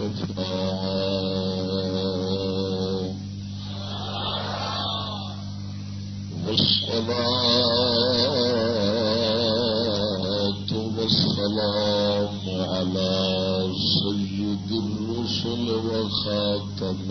وكفى والصلاة والسلام على سيد الرسل وخاتم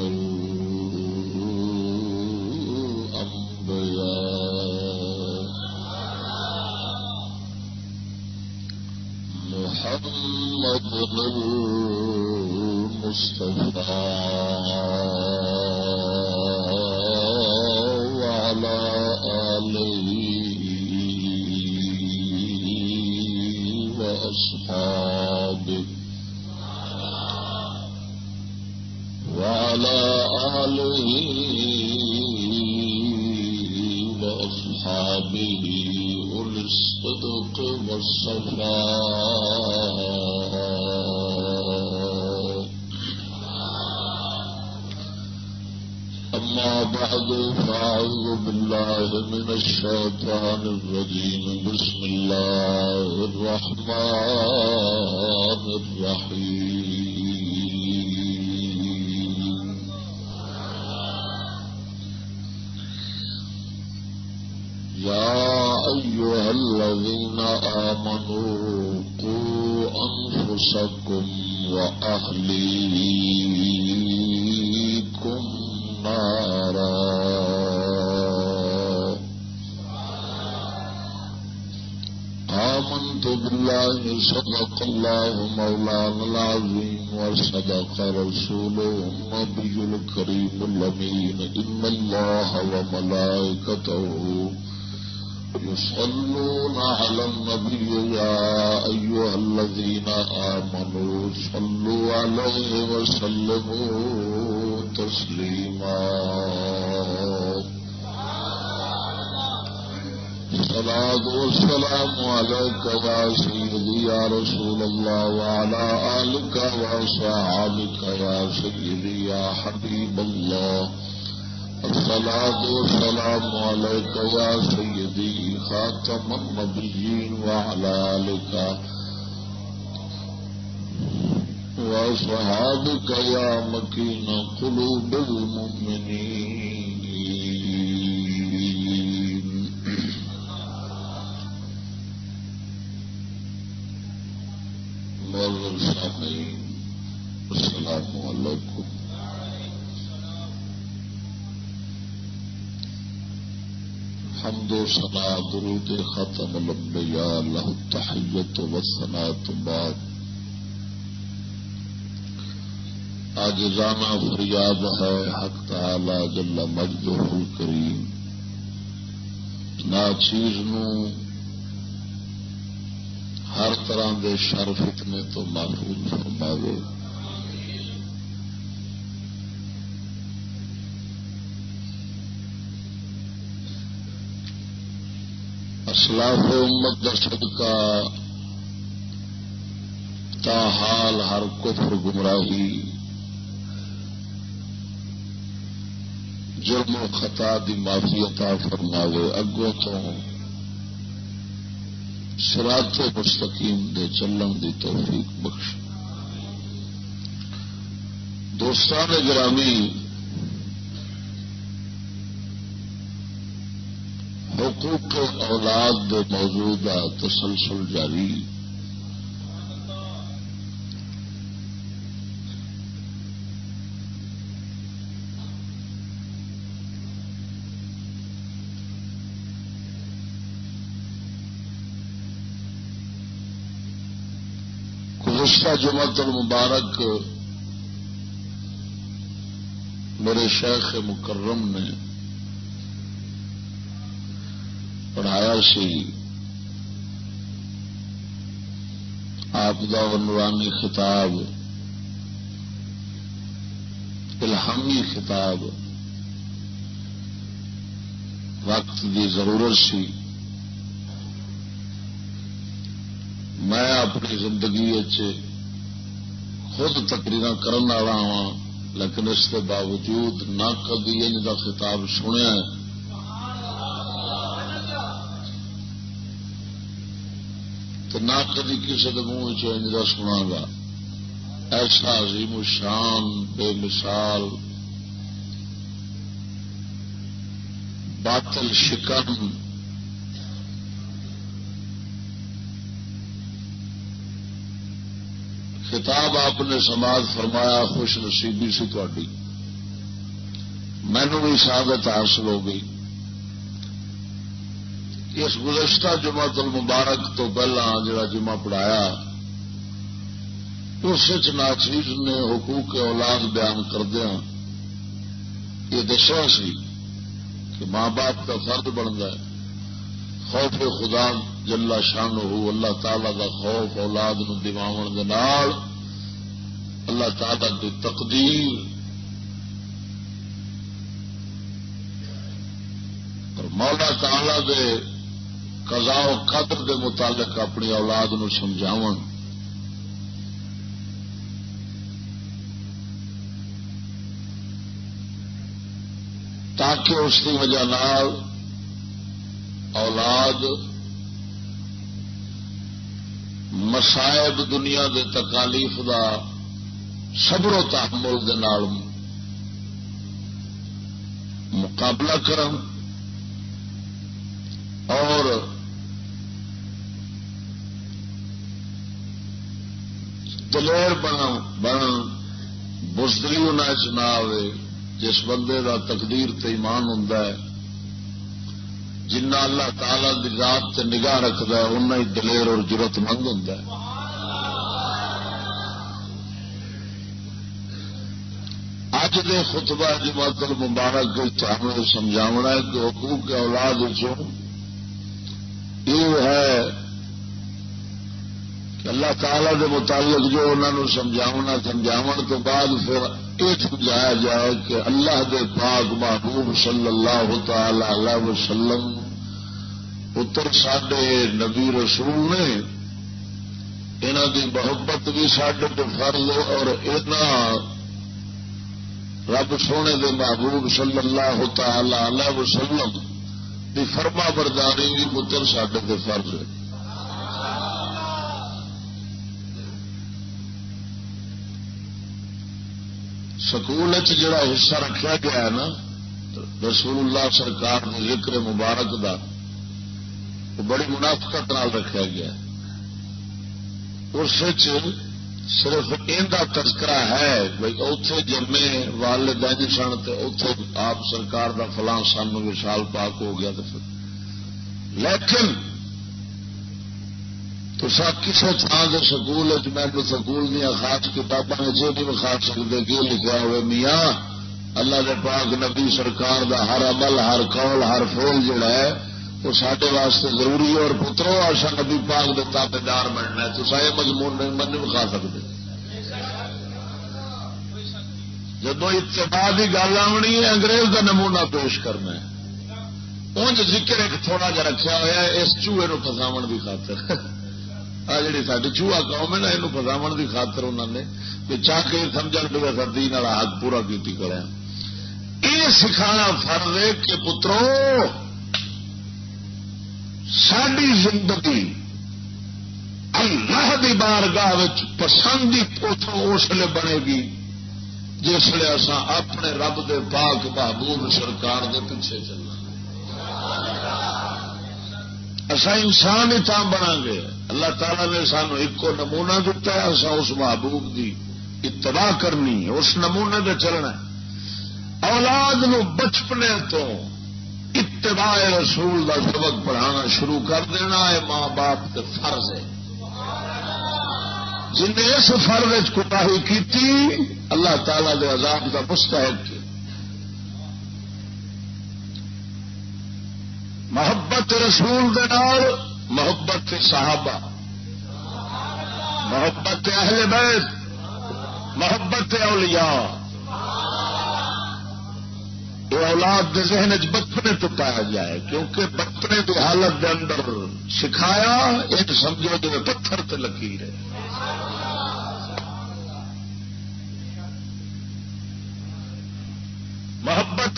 وملائكته يصلون على النبي يا أيها الذين آمنوا صلوا عليه وسلموا تسليما. الصلاة والسلام عليك يا سيدي يا رسول الله وعلى آلك وصحابك يا سيدي يا حبيب الله. الصلاة والسلام عليك يا سيدي خاتم النبيين وعلى آلك وصحابك يا مكين قلوب المؤمنين. حمد و سنا درود ختم الانبیاء له التحیت و ثنات بعد آجزانہ فریاد ہے، حق تعالی جل مجدہ الکریم. ناچیز نو ہر طرح دے شر فتنے تو محفوظ فرماوے. اسلاف امت کا صدقہ تاحال ہر کفر گمراہی، جرم و خطا دی معافی عطا فرماوے، اگوں تو سرات مستقیم دے چلن دی توفیق بخش دوستان گرامی حقوق اولاد دے موجود تسلسل جاری۔ گزشتہ جمعت المبارک میرے شیخ مکرم نے پڑھایا سی۔ آپ کا عنوانی خطاب، الہامی خطاب۔ وقت کی ضرورت سی۔ میں اپنی زندگی خود تقریر کرنے والا ہاں لیکن اس کے باوجود نہ کبھی ان کا خطاب سنیا۔ تو نہ کدی کسی کے منہ چ سنا گا۔ ایسا عظیم شان بے مثال۔ باطل شکن۔ خطاب آپ نے سماج فرمایا، خوش نصیبی سی تھی مینو بھی شہادت حاصل ہو گئی۔ اس گزشتہ جمع المبارک تو پہلا جڑا جمعہ پڑھایا، اس ناچیز نے حقوق اولاد بیان کردیا ہاں۔ یہ دسیا سی کہ ماں باپ کا فرد بنتا ہے۔ خوف خدا جلا شان ہو اللہ تعالی کا خوف اولاد نو نال، اللہ تعالی کی تقدیر۔ اور مولا تعالی دے قضاء و قدر دے متعلق اپنی اولاد نو سمجھاو تاکہ اس کی وجہ نال اولاد مسائب دنیا دے تکالیف دا صبر و تحمل دے نال مقابلہ کرن اور دلیر بن بن بزدلی انہیں چنا آئے جس بندے دا تقدیر تے ایمان ہوں جنہ اللہ تعالی دی ذات تے نگاہ رکھد اُنہ ہی دلیر اور ضرورت مند ہوں اج دے خطبہ جماعت المبارک تمہیں سمجھاونا ہے کہ حقوق کے اولاد یہ ہے اللہ تعالی دے متعلق جو انہوں نے سمجھاونا سمجھاو تو بعد پھر یہ سمجھایا جائے کہ اللہ دے پاک محبوب صلی اللہ تعالی علیہ وسلم پتر سڈے نبی رسول نے انہوں دی محبت بھی سڈے تو فرض اور رب سونے دے محبوب صلی اللہ تعالی علیہ وسلم دی فرما برداری بھی پتر سڈے فرض ہے۔ سکول جڑا حصہ رکھا گیا ہے نا رسول اللہ سرکار نے ذکر مبارک دا، وہ بڑی منافقت نال رکھا گیا اس صرف ان تذکرہ ہے بھائی اتے جمے والدین سن تو اتے آپ سرکار دا فلاں سن وشال پاک ہو گیا تو لیکن تو سب کسی تھان کے سکول میں سکول دیا خاص کتابیں جو بھی وکھا سکتے کی لکھا ہوئے میاں؟ اللہ کے پاک نبی سرکار دا ہر عمل، ہر قول، ہر فول جڑا ہے، وہ سارے واسطے ضروری ہے اور پترو، آشا نبی پاک کے تابے دار بننا ہے۔ تو سارے مضمون نہیں من وکھا سکتے۔ جب اتباع کی گل آنی ہے، انگریز کا نمونہ پیش کرنا ہے۔ انج ذکر ایک تھوڑا جا رکھا ہوا ہے، اس چوہے نو فساو کی خاطر۔ آ جی ساری چوہا قوم ہے نا یہ فساو کی خاطر انہوں نے چاہ کے سمجھ پہ سردی حق پورا کی کرا یہ سکھانا فرض ہے کہ پترو ساری زندگی اللہ دی بارگاہ پسند ہی اتوں اس لیے بنے گی، جس لیے اصا اپنے رب دے پاک محبوب سرکار دے پیچھے چلنا۔ اصا انسان ہی تام بنا گے۔ اللہ تعالی نے سانو ایک نمونا دتا ہے اصا اس محبوب دی اتباع کرنی اس نمونے دے چلنا اولاد نو بچپنے تو اتباع رسول دا سبق پڑھانا شروع کر دینا ہے، ماں باپ کے فرض ہے۔ جن نے اس فرض کوتاہی کی اللہ تعالی دے عذاب کا مستحق کی محبت رسول دے نال، محبت صحابہ۔ محبت اہل بیت، محبت اولیاء۔ یہ اولاد کے ذہن چ بچپنے تو پایا جائے، کیونکہ بچپنے کی حالت کے اندر سکھایا ایک سمجھو جو پتھر تے لکیر ہے۔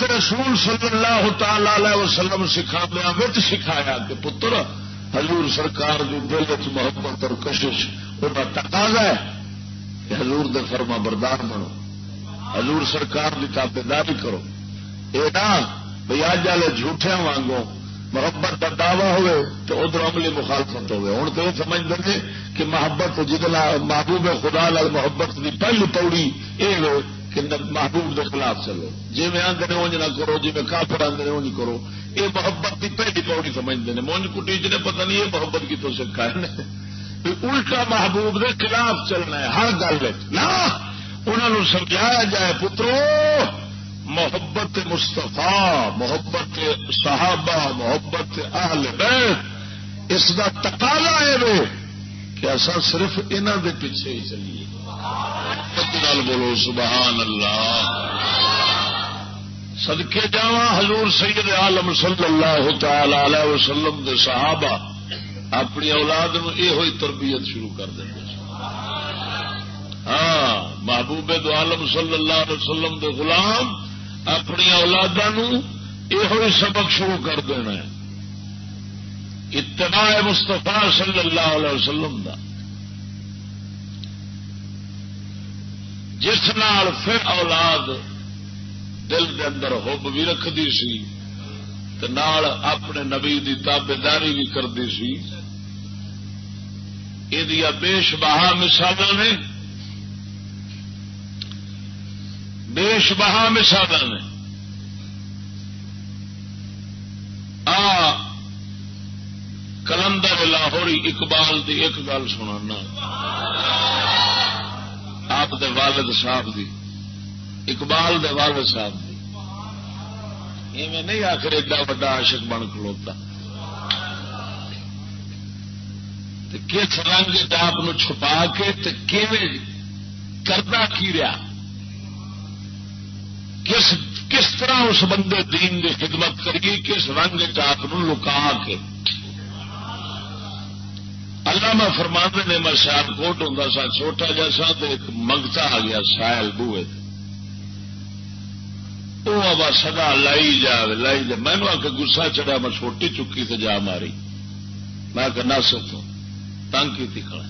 محبت رسول صلی اللہ تعالی علیہ وسلم سکھا دیا سکھایا کہ پتر، حضور سرکار کی دل چ محبت اور کشش وہ تقاضا ہے کہ حضور دے فرما بردار بنو۔ حضور سرکار کی تابے داری کرو۔ یہ نہ بھائی اج والے جھوٹیا وانگو محبت کا دعوی ہوئے تو ادھر عملی مخالفت ہوئے۔ ہوں تو یہ سمجھتے ہیں کہ محبت جتنا محبوب خدا لال محبت کی پہلی پوڑی یہ کہ محبوب کے خلاف چلو۔ جی میں آدھے نے اونج نہ کرو جی میں کافر آدھے اونج کرو۔ یہ محبت کی پہلی پوڑی سمجھتے ہیں مونج کٹی جی نے پتا نہیں یہ محبت کی تو سکھا ہے الٹا محبوب کے خلاف چلنا ہے، ہر گل نہ انہوں سمجھایا جائے پترو، محبت مستفا محبت صحابہ، محبت اہل بیت۔ اس کا تقاضا ہے کہ اصا صرف انہوں دے پیچھے ہی چلیے۔ بولو، سبحان اللہ۔ سدکے جا حضور سید عالم صلی اللہ تعالی علیہ وسلم دے صحابہ اپنی اولاد نو یہ ہوئی تربیت شروع کر دیں ہاں محبوب دو عالم صلی اللہ علیہ وسلم دے غلام اپنی اولادوں یہ سبق شروع کر دینا ہے۔ اتباع مستفا صلی اللہ علیہ وسلم دا۔ جس نال پھر اولاد دل دے اندر ہوب بھی رکھتی سی نال اپنے نبی دی تابے داری بھی کرتی سی۔ یہ بیش بہا مثال نے۔ بیش بہا مثال نے۔ آ، کلندر لاہوری اقبال دی ایک گل سنا آپ دے والد صاحب دی، اقبال دے والد صاحب دی۔ میں نہیں آخر ایڈا وا عاشق بن کھلوتا۔ کس رنگ ڈاپ چھپا کے کرنا کی رہا؟ کس کس طرح اس بندے دین کی خدمت کریے کس رنگ ٹاپ لکا کے؟ اللہ میں فرمانے نے میں سیاد کوٹ ہوں سا چھوٹا جیسا تو ایک منگتا آ گیا سائل بوئے وہ اب سدا لائی جا لائی جا مینو آ کے گسا چڑھا، میں چھوٹی چکی تو جا ماری۔ میں کہ نس تو تنگ کی کھڑا۔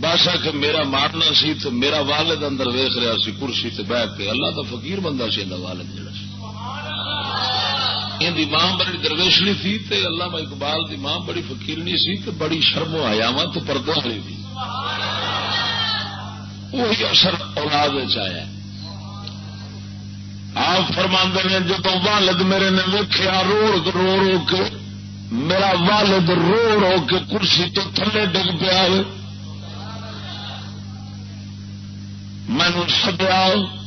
بس آ کے میرا مارنا سی تو میرا والد اندر ویخ رہا سی، کرسی سے بہ کے۔ اللہ کا فقیر بندہ سی والد جڑا سی۔ دی ماں بڑی درویشنی تھی تے اللہ اقبال دی ماں بڑی فقیرنی سی تے بڑی شرم و آیا تو پردوں والی تھی وہی اثر اولاد آیا۔ آپ فرما نے جب والد میرے نے ویخیا رو رو رو کے، میرا والد رو رو کے کرسی تو تھلے ڈگ پیا مینو سدیا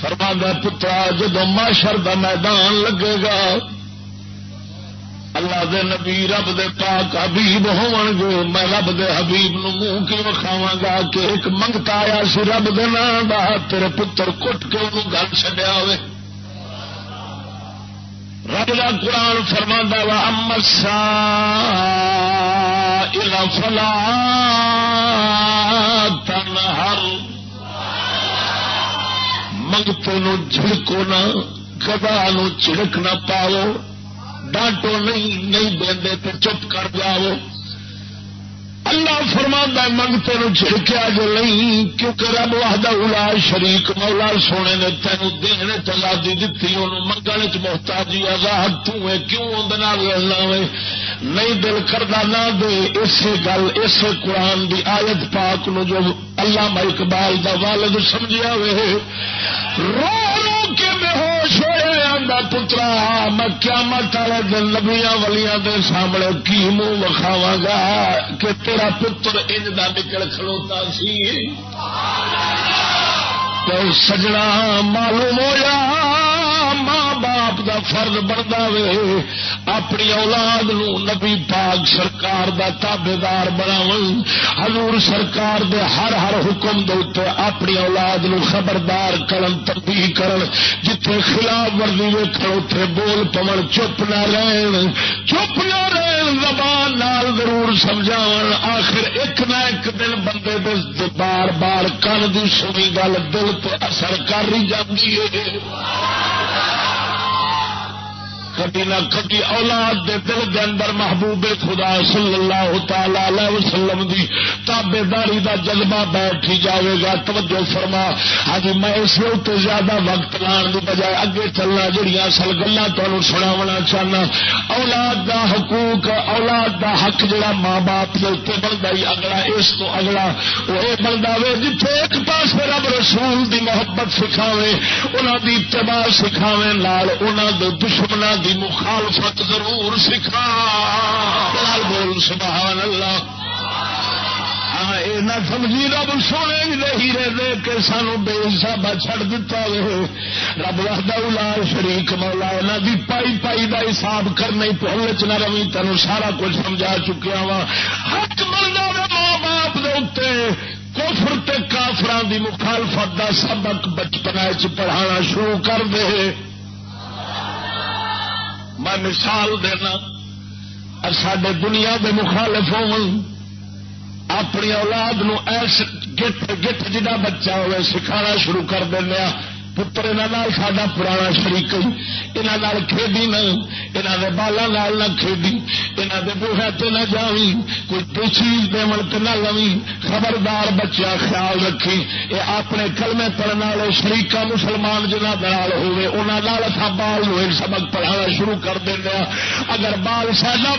فرما پترا جدو ماشر دا میدان لگے گا، اللہ دے نبی رب دے پاک حبیب ہون گے، میں رب دے حبیب نو منہ کی وکھاوا گا کہ ایک منگتا آیا سی رب دے نام دا، تیرے پتر کٹ کے انہوں گل چڈیا ہوئے۔ رب کا قرآن فرما وا امسا فلا تن ہر منگتے نو جھڑکو نہ گدا نو چڑک نہ پاؤ۔ ڈانٹو نہیں نہیں دے تو چپ کر جاؤ۔ اللہ فرما منگتے نو چھڑکیا جو نہیں، کیونکہ رب واہدہ الا شریک مولا سونے نے تین دین چلادی دتی ان منگنے چ محتاجی آزاد توں کیوں اندر لڑنا وے نہیں دل کردا نہ دے، اسی گل اس قرآن دی آیت پاک نو جو اللہ اقبال دا والد سمجھیا وے رو رو کے بے ہوش ہوئے آدھا ہاں پترا، میں قیامت والے دن نبیاں ولیاں دے سامنے کی منہ وکھاوا گا کہ تیرا پتر انج دا نکل کھلوتا سی۔ تو سجنا معلوم ہوا ماں باپ دا فرض بنتا وے، اپنی اولاد نو نبی پاک سرکار دا تابے دار بناو حضور سرکار دے ہر ہر حکم دے اپنی اولاد نو خبردار کرن تبدیل کرن۔ جتھے خلاف ورزی ویکھن اتے بول پون چپ نہ رہن۔ چپ نہ رہن، زبان نال ضرور سمجھاون۔ آخر ایک نہ ایک دن بندے دے بار بار کن دی سنی گل دل تے اثر کر ہی جاتی ہے۔ کبھی نہ کبھی اولاد دے دل دے اندر محبوب خدا صلی اللہ تعالی وسلم دی تابے داری دا جذبہ بیٹھ ہی جاوے گا. توجہ فرما. ہاں جی، میں اس وقت زیادہ وقت لان دی بجائے اگے چلنا جڑیاں اصل گلا تمہیں سناونا چاہنا. اولاد دا حقوق، اولاد دا حق جڑا ماں باپ کے اتنے بنتا ہی اگلا، اس تو اگلا وہ بنتا وے جتنے ایک پاس رب رسول دی محبت سکھاوے انہوں دی اتباع سکھاوے لال انہوں دے دشمنوں دی مخالفت ضرور سکھا۔ بول سبحان اللہ ہاں، نہ سمجھی رب سونے نہیں رہے کہ سانو بے حساب چڑ دتا وے رب رکھتا لال شریک مولا یہاں دی پائی پائی دا حساب کرنا ہی پہلے چ نہ روی تین سارا کچھ سمجھا چکیا وا۔ حق ملنا ماں باپ دے کوفر تے کافران دی مخالفت دا سبق بچپنا چ پڑھانا شروع کر دے۔ میں مثال دینا سڈے دنیا دے مخالف ہو اپنی اولاد نو ایس گٹ گٹ جا بچہ ہوئے، سکھانا شروع کر دینا پتر یہاں ساڈا پرانا شریق یہاں کھیڈی نہ۔ یہاں کے بالا نہ کھیڈی۔ یہاں کے بوہے تے نہ جاوی۔ کوئی چیز دے تے نہ لوی۔ خبردار بچہ خیال رکھی۔ یہ اپنے کلمے پڑھنے والے شریقا مسلمان جنہ دال ہوئے۔ انہوں بال ہوئے سبق پڑھانا شروع کر دینا ہاں۔ اگر بال ساڈا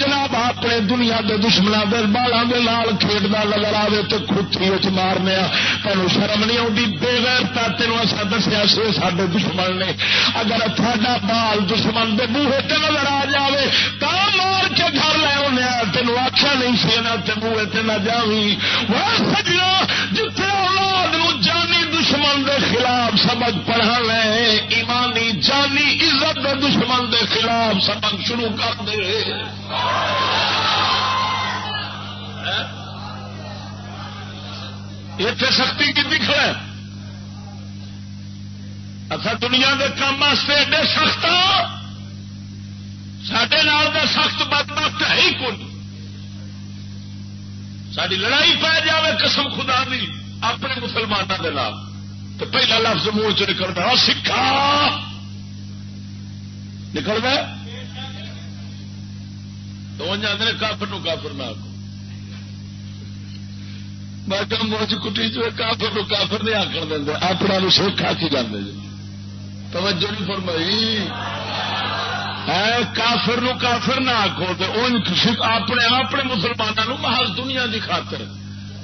جناب اپنے دنیا کے دشمنوں کے بالوں کے لال کھیڈنا نظر آئے تو کھوتی مارنے ہاں۔ تینوں شرم نہیں آتی بے غیرتا تینوں دسیا سی سڈے دشمن نے۔ اگر تھوڑا بال دشمن کے بوہے تے نظر آ جائے تو مار کے گھر لے آنے تین آخیا نہیں سی تے بوہے تے نہ جاوی وہ سجنا جتنے اولاد جانی دشمن دے خلاف سبق پڑھا لے، ایمانی جانی عزت دے دشمن دے خلاف سبق شروع کر دے۔ ہاں؟ اتنے سختی کی کھڑا اچھا دنیا کے کام واسطے ایڈے سخت ہاں؟ سڈے کا سخت بد وقت ہے ہی کون ساری لڑائی پی جائے قسم خدا دی، اپنے مسلمانوں کے نام تو پہلا لفظ منہ چ نکلتا سکھا۔ نکلتا تو جانے کافر نو کافر نہ آکو باقی موج کٹی جو کافر نو کافر نہیں آکر دیں اپنا سکھ آکی جانے جی؟ توجہ نہیں فرمائی۔ کافر نو کافر نہ آخو تو اپنے اپنے مسلمانوں محل دنیا دی خاطر۔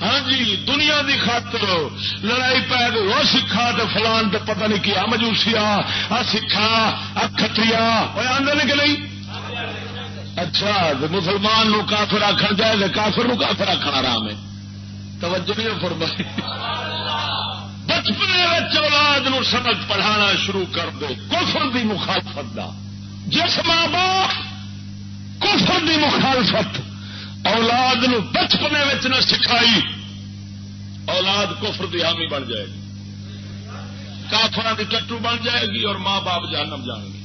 ہاں جی دنیا دی خاطر۔ لڑائی پی گئی وہ سکھا تو فلان تو پتہ نہیں کیا مجوسیا آ سکھا، آ کتری آدھے کہ نہیں؟ اچھا مسلمان نو کافر آخر جائے کافر نو کافر آخر آرام ہے۔ توجہ نہیں فرمائی۔ بچپنے اولاد نو سبق پڑھانا شروع کر دے۔ کفر دی مخالفت دا۔ جس ماں باپ کفر دی مخالفت اولاد نو بچپنے نہ سکھائی، اولاد کفر دی حامی بن جائے گی۔ کافر دی ٹٹو بن جائے گی اور ماں باپ جانم جان گی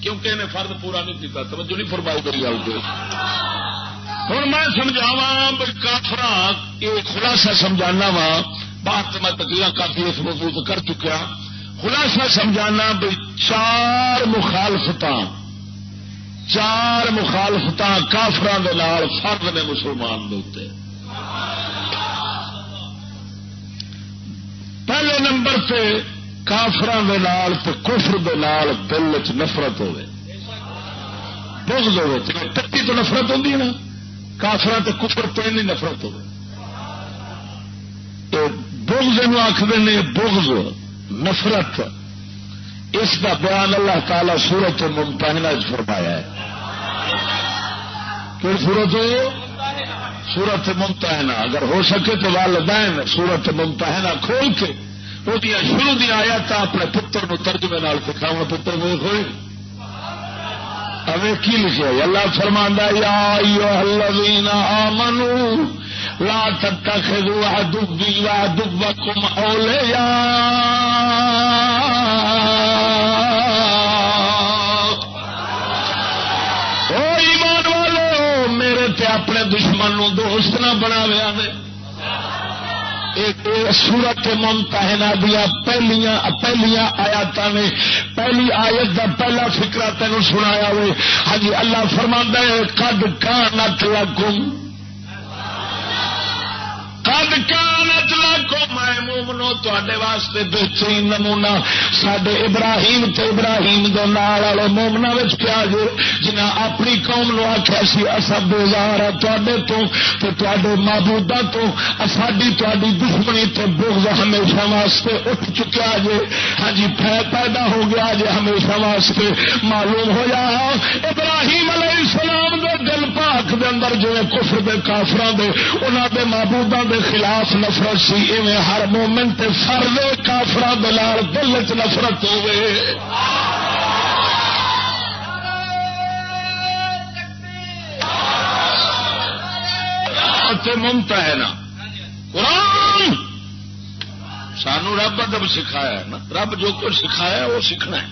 کیونکہ انہیں فرد پورا نہیں کیا توجہ نہیں فرمائی کری آؤ گے ہوں میں سمجھاوا کافر یہ خلاصہ سمجھانا وا بات میں تقریر کافی اس موجود کر چکا۔ خلاصہ سمجھانا بھی چار مخالفت چار مخالفت کافران فرد نے مسلمان دے پہلے نمبر سے کافران کفر دال دل چ نفرت ہوے بغض ہوے تتی تو نفرت ہوتی ہے نا کافران تے کفر تو نہیں نفرت ہوے بغض آخر نے، بغض، نفرت۔ اس کا بیان اللہ تعالی سورت ممتحنا فرمایا ہے۔ کہ سورت سورت ممتحنا اگر ہو سکے تو والدین سورت ممتحنا کھول کے وہ شروع دیا آیا تھا اپنے پتر نو ترجمے نال سکھاؤ پتر میں ہوئے ابھی کی لکھے اللہ فرماندہ یا آمنو لا تتخذوا عدوي وعدوكم او ایمان والو، میرے تے اپنے دشمن نو دوست نہ بنا سورت ممتحنا دیا پہلیاں پہلیاں آیات نے پہلی آیت کا پہلا فکرا تین سنایا ہوئے۔ ہاں جی، اللہ فرما ہے کد کا نت لگوں کانت لاکھو میں مومنو تے واسطے بہترین نمونا سڈے ابراہیم تے ابراہیم دے نال والے مومنا کیا جو جنہ اپنی قوم نو آخیا سی اصا بےزار تے تو تے معبودا تو ساری تاری دشمنی تے بغض ہمیشہ واسطے اٹھ چکیا جے۔ ہاں جی پیدا ہو گیا جے، ہمیشہ واسطے معلوم ہوا ابراہیم علیہ السلام دے دل پاک دے اندر جو کفر دے کافران دے انہوں دے معبودا دے خلاف نفرت سی، ایویں ہر مومنٹ فرد کافر دلال دل چ نفرت ہوئے ممتا ہے نا۔ قرآن! سانو رب ادب سکھایا نا، رب جو کچھ سکھایا وہ سیکھنا ہے۔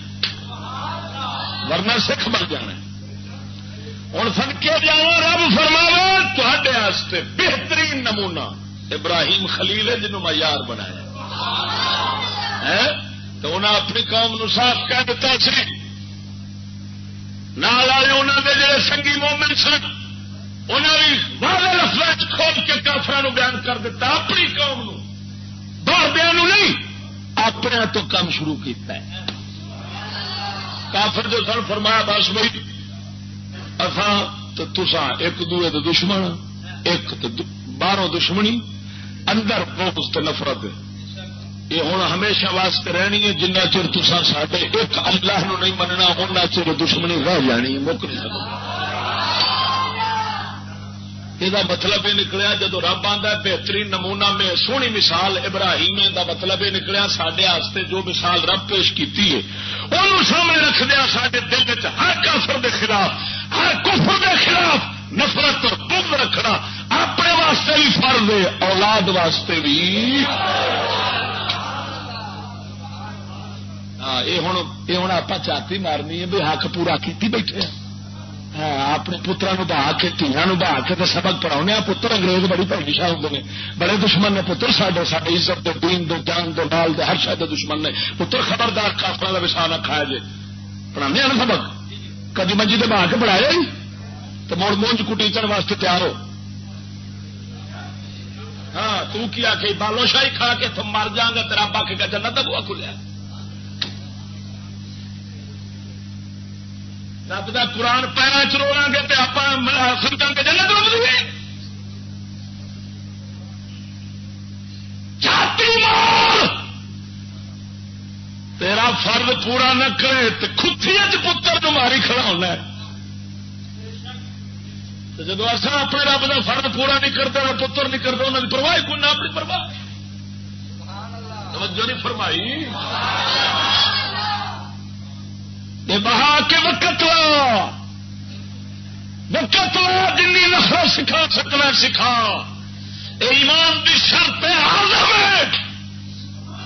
ورنہ سکھ بن جانا ہوں سن کے جا رب فرماوا تے بہترین نمونہ ابراہیم خلیل ہے جنہوں میں یار بنایا تو انہیں اپنی قوم نو صاف کہہ دیتا سی نال والے انہوں نے جڑے سنگی مومن سن انہوں نے واضح لفظ کھول کے کافر بیان کر دیتا، اپنی قوم نو۔ باہر دیا نہیں اپنے تو کام شروع کیتا ہے۔ کافر جو سن، فرمایا، بس بھائی اتنا تو تسا ایک دوے دشمن، ایک باہروں دشمنی اندر بہت نفرت یہ ہوں ہمیشہ واسطے رہنی ہے، جنہ چر تسا سڈے ایک اللہ نو نہیں مننا ان چر دشمنی رہ جانی مک نہیں سکتا یہ مطلب یہ نکلیا جب رب آتا بہترین نمونہ میں سونی مثال ابراہیم کا مطلب یہ نکلیا سڈے جو مثال رب پیش کی وہ سامنے رکھدیا سارے دل ہر کافر دے خلاف ہر کفر دے خلاف نفرت بغض رکھنا اپنے واسطے بھی فرض ہے، اولاد واسطے بھی۔ ہاں، یہ ہوں آپ چاتی مارنی ہے بھی حق پورا کی بیٹھے ہاں، اپنے پترا نو بہا کے تیا نو بہا کے سبق پڑھا پتر انگریز بڑی پریشان ہوتے ہیں بڑے دشمن نے پتر سڈے سارے عزت دے دین دے جان دے نال دے ہر شاید دشمن نے پتر خبردار کافر کا وسا نہ کھایا جی پڑھا سبق کدی منجی دے بہا کے پڑھایا جی تو مڑ مونج کٹیچن واسطے تیار ہو۔ ہاں تو کیا کہ بالو شاہی کھا کے تم مر جا گا تیرا پک کا جنت بوا کھلیا۔ رب کا قرآن پیروں چروڑا گے تو آپ سمجھا گے، جنت روک دیے تیرا فرد پورا نہ کرے تو کھتی پتر تمہاری کھڑا ہونا ہے۔ جب اصا اپنے رب کا فرد پورا نہیں کرتا پتر نہیں کرتا انہوں نے پرواہ کون اپنی پرواہ۔ توجہ نہیں فرمائی۔ بہا کے وقت وقت جن نفرت سکھا سکنا سکھا۔ ایمان کی شرط ہے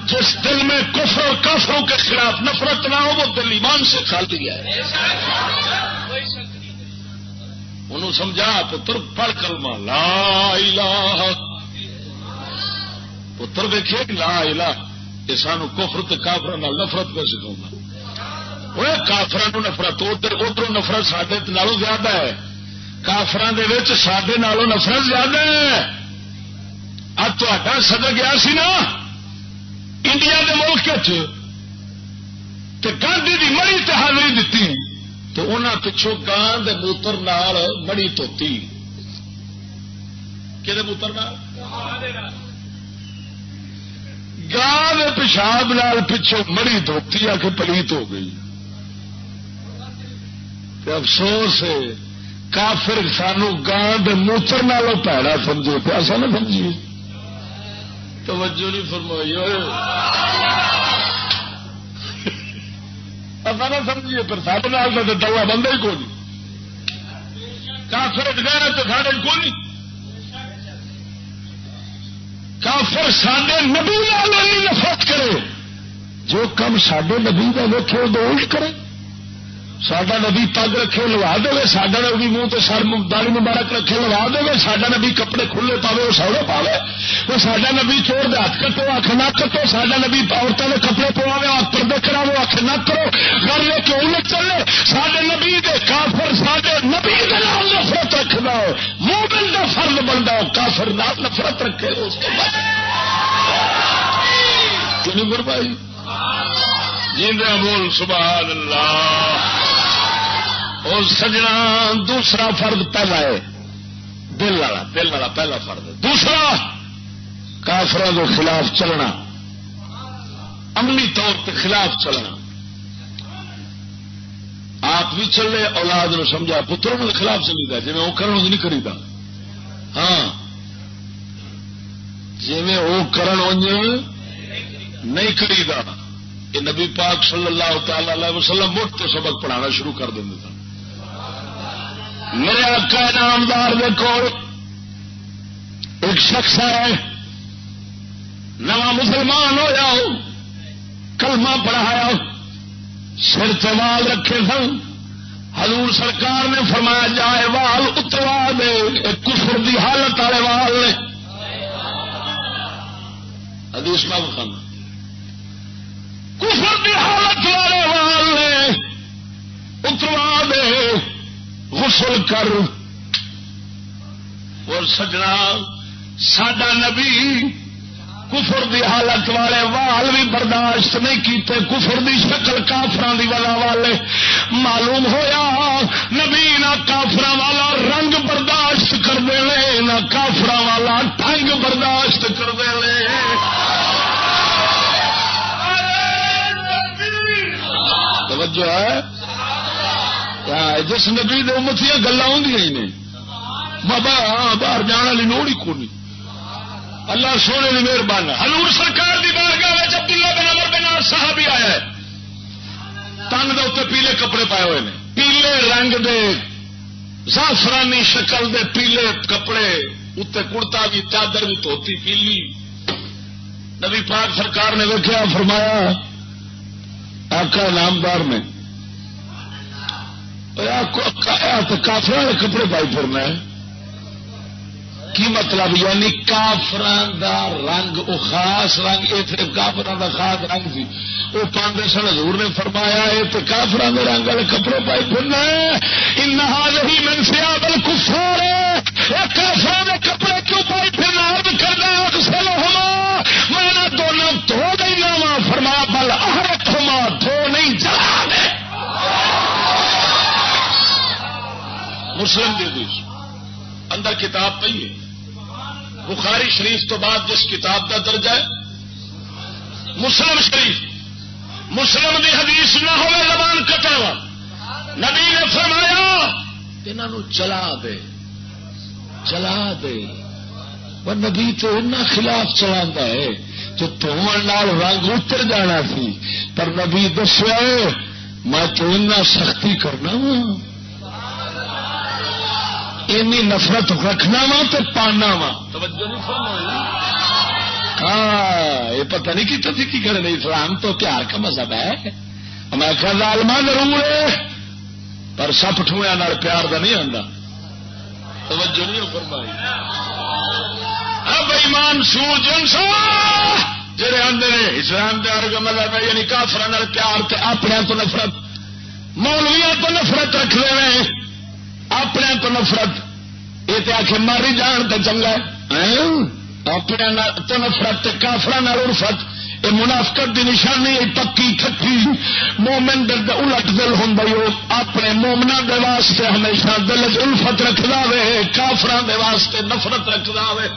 جس دل میں کفر اور کافروں کے خلاف نفرت نہ ہو، وہ دل ایمان سے خالی ہے۔ انہوں سمجھا، پتر پڑھ کلمہ، لا الہ۔ پتر دیکھے لا الہ۔ یہ سانو کفر کافر نفرت پہ سکھاؤں وہ کافر نفرت ادھر ادھر نفرت سڈے نالوں زیادہ ہے۔ کافران سڈے نالوں نفرت زیادہ ہے۔ اب تا سدر گیا سی نا، انڈیا کے ملک گاندھی کی مڑی تحاضری دیتی تو انہوں پچھوں گان دے موتر نال مڑی توتی۔ کہ موتر گان پیشاب نال پچھوں مڑی دھوتی آ کے پلیت ہو گئی۔ افسوس ہے، کافر سانو گان دے موتر نالوں پیڑا سمجھے پیسہ نہ سمجھیے۔ توجہ نہیں فرمائی ایسا نہ سمجھیے پھر سب نال تو دوا بندہ ہی کون کافر گہرا تو سارے کون کافر سڈے نبی نفرت کرے۔ جو کم سڈے نبی کا ویکے وہ الٹ کرے۔ سڈا نبی پگ رکھے لوا دے سڈا نبی منہ تو سر دالی مبارک رکھے لوا دے سڈا نبی کپڑے کھلے پاوے وہ سوڑے پاوے وہ سڈا نبی چور دے ہاتھ کٹو آخ نہ کٹو سڈا نبی عورتوں کے کپڑے پواوے آخ پردے کرا آخ نہ کرو گھر لے کیوں نہ چلے سڈے نبی دے کافر سڈے نبی نفرت رکھ دو مومن کا فرد بنتا کافر نال نفرت رکھے اس کے بعد بھائی جی بول، سبحان اللہ۔ اور سجنا دوسرا فرد پہلا ہے۔ دل والا دل والا پہلا فرد دوسرا کافر کے خلاف چلنا۔ عملی طور پہ خلاف چلنا۔ آپ بھی چلے، اولاد نو سمجھا، پتروں کے خلاف چلی دا جی وہ کرن نہیں کری دا۔ ہاں۔ جی وہ کرن نہیں کری یہ نبی پاک صلی اللہ تعالی وسلم مٹ تو سبق پڑھانا شروع کر دیں تھا میرے آقا نامدار دیکھو ایک شخص ہے۔ نواں مسلمان ہو۔ جاؤ کلمہ پڑھایا سر چال رکھے سن۔ حضور سرکار نے فرمایا، جائے وال اتوا دے۔ کفر دی حالت والے وال نے۔ ادیش باب خان کفر دی حالت والے وال نے دے، غسل کر۔ اور سجنا سڈا نبی کفر دی حالت والے وال بھی برداشت نہیں کیتے، کفر دی شکل کافر دی والا والے۔ معلوم ہویا، نبی نہ کافر والا رنگ برداشت کر دے نہ کافر والا ٹنگ برداشت کر دے توجہ ہے؟ ہاں، جس نبی امتیاں گلا ہی بابا ہاں، باہر جان والی لوڑ ہی کونی۔ اللہ سونے کی مہربانی۔ ہلور سرکار کی بارگاہ عبداللہ بن امر بن صاحب بھی آیا ہے۔ تن دے اتنے پیلے کپڑے پائے ہوئے ہیں پیلے رنگ دے، زعفرانی شکل دے پیلے کپڑے اتنے کڑتا بھی چادر بھی دھوتی پیلی۔ نبی پاک سرکار نے دیکھا فرمایا آقا نامدار نے۔ کافر والے کپڑے پائی پھرنا ہے۔ کی مطلب؟ یعنی کافر دا رنگ وہ خاص رنگ یہ صرف کافر دا خاص رنگ سی۔ وہ پاندے سن حضور نے فرمایا یہ تو کافر دے رنگ والے کپڑے پائی پھرنا ہے۔ منسیا بل کفار کافر دے کپڑے کیوں پائی پھرنا؟ کرنا اکثر ہوا میں دونوں دھو گئی وا فرمایا مسلم حدیث اندر کتاب پہ ہے۔ بخاری شریف تو بعد جس کتاب کا درجہ ہے، مسلم شریف۔ مسلم کی حدیث نہ ہوئے زبان کٹا نبی نے فرمایا انہوں چلا دے۔ چلا دے۔ پر نبی تو ان خلاف چلا ہے تو رنگ اتر جانا سی۔ پر نبی دسو میں تو سختی کرنا وا اینی نفرت رکھنا وا تو پانا وا. ہاں یہ پتہ نہیں کتنا تھی کی کرنے اسلام تو پیار کا مذہب ہے۔ میں کہ لالما ضرور ہے پر سپ ٹویا پیار کا نہیں آتا توجہ نہیں فرمائی۔ اب ایمان سور جنسا جڑے آدھے اسلام پیار کا مذہب ہے یعنی کافر پیار اپنے تو نفرت مولویا تو نفرت رکھ لے اپنے تو نفرت۔ یہ تو آخ ماری جان تو چنگا اپنے تو نفرت کافر الفت یہ منافقت کی نشانی پکی کٹھی مومن دل الٹ دل ہوں اپنے مومنا دے واسطے ہمیشہ دل الفت رکھدا وے کافران دے واسطے نفرت رکھدا وے۔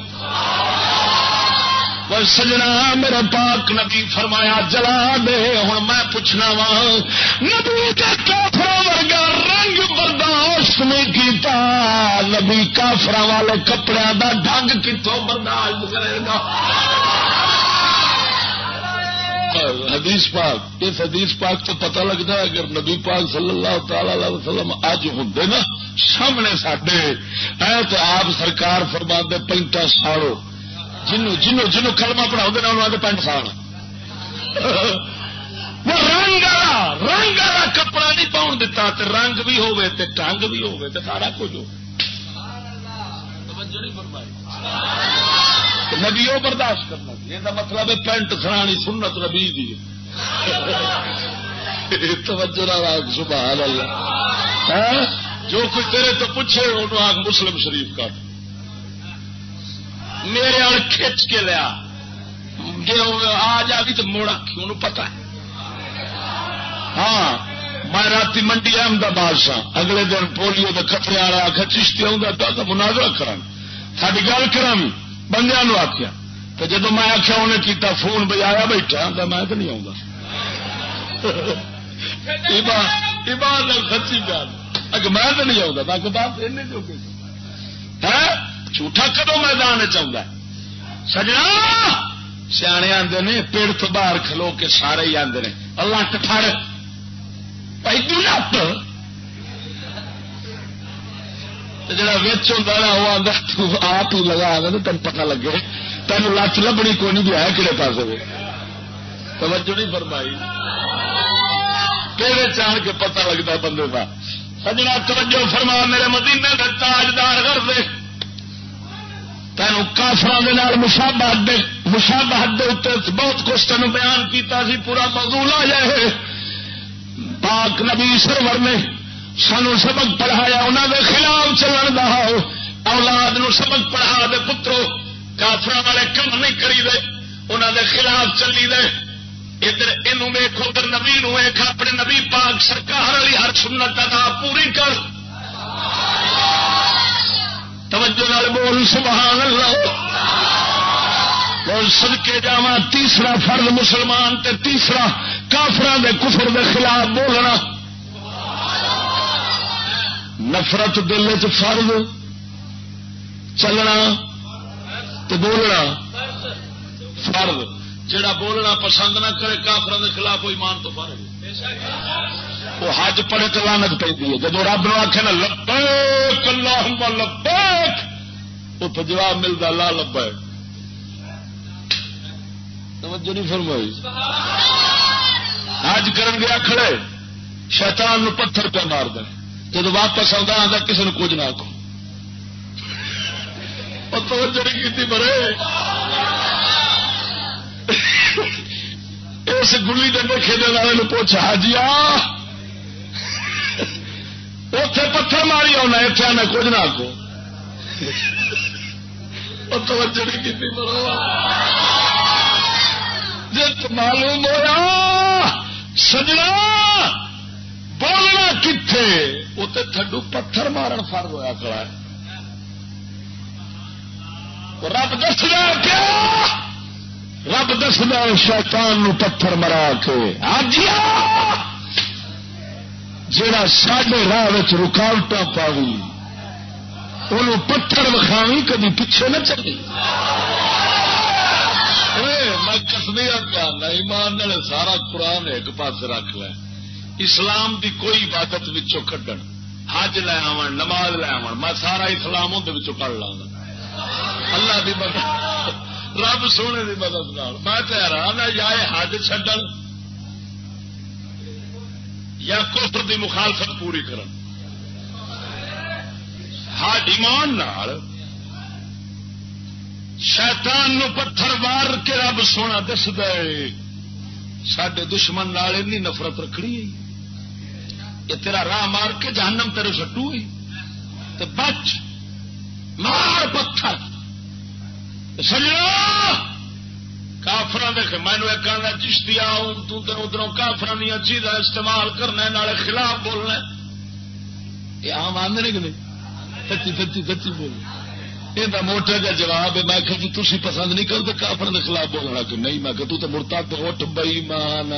سجنا میرا پاک نبی فرمایا جلا دے ہوں میں پوچھنا وا نبی کافر ورگا رنگ برداشت نہیں کیتا۔ نبی کافر والے کپڑے دا ڈنگ کتوں برداشت کرے گا۔ حدیث پاک، اس حدیث پاک تو پتہ لگتا ہے اگر نبی پاک صلی اللہ تعالی علیہ وسلم اج ہوں نا، سامنے سڈے اے تو آپ سرکار فرما دے پینٹا ساڑو جنو جنو جنو کلما پڑھاؤ پینٹ سال وہ رنگ والا رنگ والا کپڑا نہیں پاؤن دتا تے رنگ بھی ہوے تے ٹنگ بھی ہوے تے سارا کچھ ہو نبی وہ برداشت کرنا یہ مطلب ہے پینٹ سرانی سنت نبی دی۔ توجہ سبحان اللہ۔ ہاں؟ جو کوئی تیرے تو پوچھے انہوں آگ مسلم شریف کا میرے آل کھچ کے لیا۔ جی آ جا بھی تو موڑا کیوں پتا ہے ہاں میں رات منڈی احمدآباد سا اگلے دن پولیو کے خطرے والا آخر چشتی آؤں تو مناظرہ کرا ساری گل کرا بندیا آخیا تو جدو میں آخیا انہیں کیتا فون بجایا بیٹھا میں تو نہیں آؤں سچی گل۔ اگ میں تو نہیں آؤں میں بات جو جھوٹا کدو میدان چاہتا سجنا! سیانے آتے نے پیڑ تو باہر کھلو کے سارے ہی آتے ہیں اللہ کٹھڑ لت جا وچ ہوتا نا وہ آتا آپ ہی لگا تین پتا لگے تین لت لبنی کو نہیں دیا کہڑے پاس توجہ نہیں فرمائی کہڑے چان کے پتا لگتا بندے کا سجنا توجہ فرما میرے مدینے کا تاجدار کر دے تین کافر مشابہت مشابہت بہت کچھ تین بیان کیتا سی پورا موضوع آ جائے پاک نبی سرور نے سانو سبق پڑھایا انہوں دے خلاف چلن دا ہاں۔ اولاد نو سبق پڑھا دے، پترو کافر والے کم نہیں کری دے انہوں دے خلاف چلی دے۔ ادھر یہ ویخ ادھر نبی نو ویخ اپنے نبی پاک سرکار والی ہر سنت ادا پوری کر۔ توجہ بول، سبحان اللہ۔ سد کے جا تیسرا فرد مسلمان تے تیسرا کافر دے کفر دے خلاف بولنا۔ نفرت دل چ فرد چلنا تو بولنا فرد جڑا بولنا پسند نہ کرے کافر کے خلاف کوئی مان تو فرق وہ حج پڑے تو لانت پہ جب رب نو آخ نا، لبیک اللہ لبیک وہ جواب ملتا لا لبا توجہ نہیں فرمائی۔ حج کرن گیا کھڑے، شیطان نو پتھر پہ مار دے۔ جب واپس آتا آتا کسی نے کچھ نہ آخو توجہ نہیں کی مرے۔ اس گلی ڈنڈے کھیلنے والے پوچھ حاجی اتے پتھر ماری آنا اتنے آنا کچھ نہ کو توجہ نہیں کی مرو جی معلوم ہوا سجنا، بولنا کتنے اتنے تھڈو پتھر مارن فرد ہوا کلا رب دس کیا؟ رب دسنا شیطان نو پتھر مرا کے۔ جڑا سڈے راہ رکاوٹ پاوی ان پتھر وکھاوی کبھی پیچھے نہ چلی۔ میں کسمیا پیا ایمان سارا قرآن ایک پاس رکھ لے۔ اسلام دی کوئی عبادت کھڈن حج لے آو نماز لے آو میں سارا اسلام اندر کڑ لا اللہ دی مدد، رب سونے کی مدد میں تو حیران ہے یا حج چڈن یا کفر دی مخالفت پوری کرن۔ ہڈ ایمان شیطان نو پتھر مار کے رب سونا دس دے۔ سڈے دشمن نال این نفرت رکھنی یہ تیرا راہ مار کے جہنم تیرے سٹو تو بچ۔ مار پتھر۔ سجنا۔ کافر مینو ایک چشتی آؤں ادھر کافر دیا چیزاں استعمال کرنا نالے خلاف بولنا یہ آم آدھے کہ نہیں؟ سچی سچی سچی بول یہ موٹا جا جواب ہے میں کہ جی تھی پسند نہیں کرتے کافر کے خلاف بولنا کہ نہیں میں کہ تو مرتا تو اٹھ بئی مان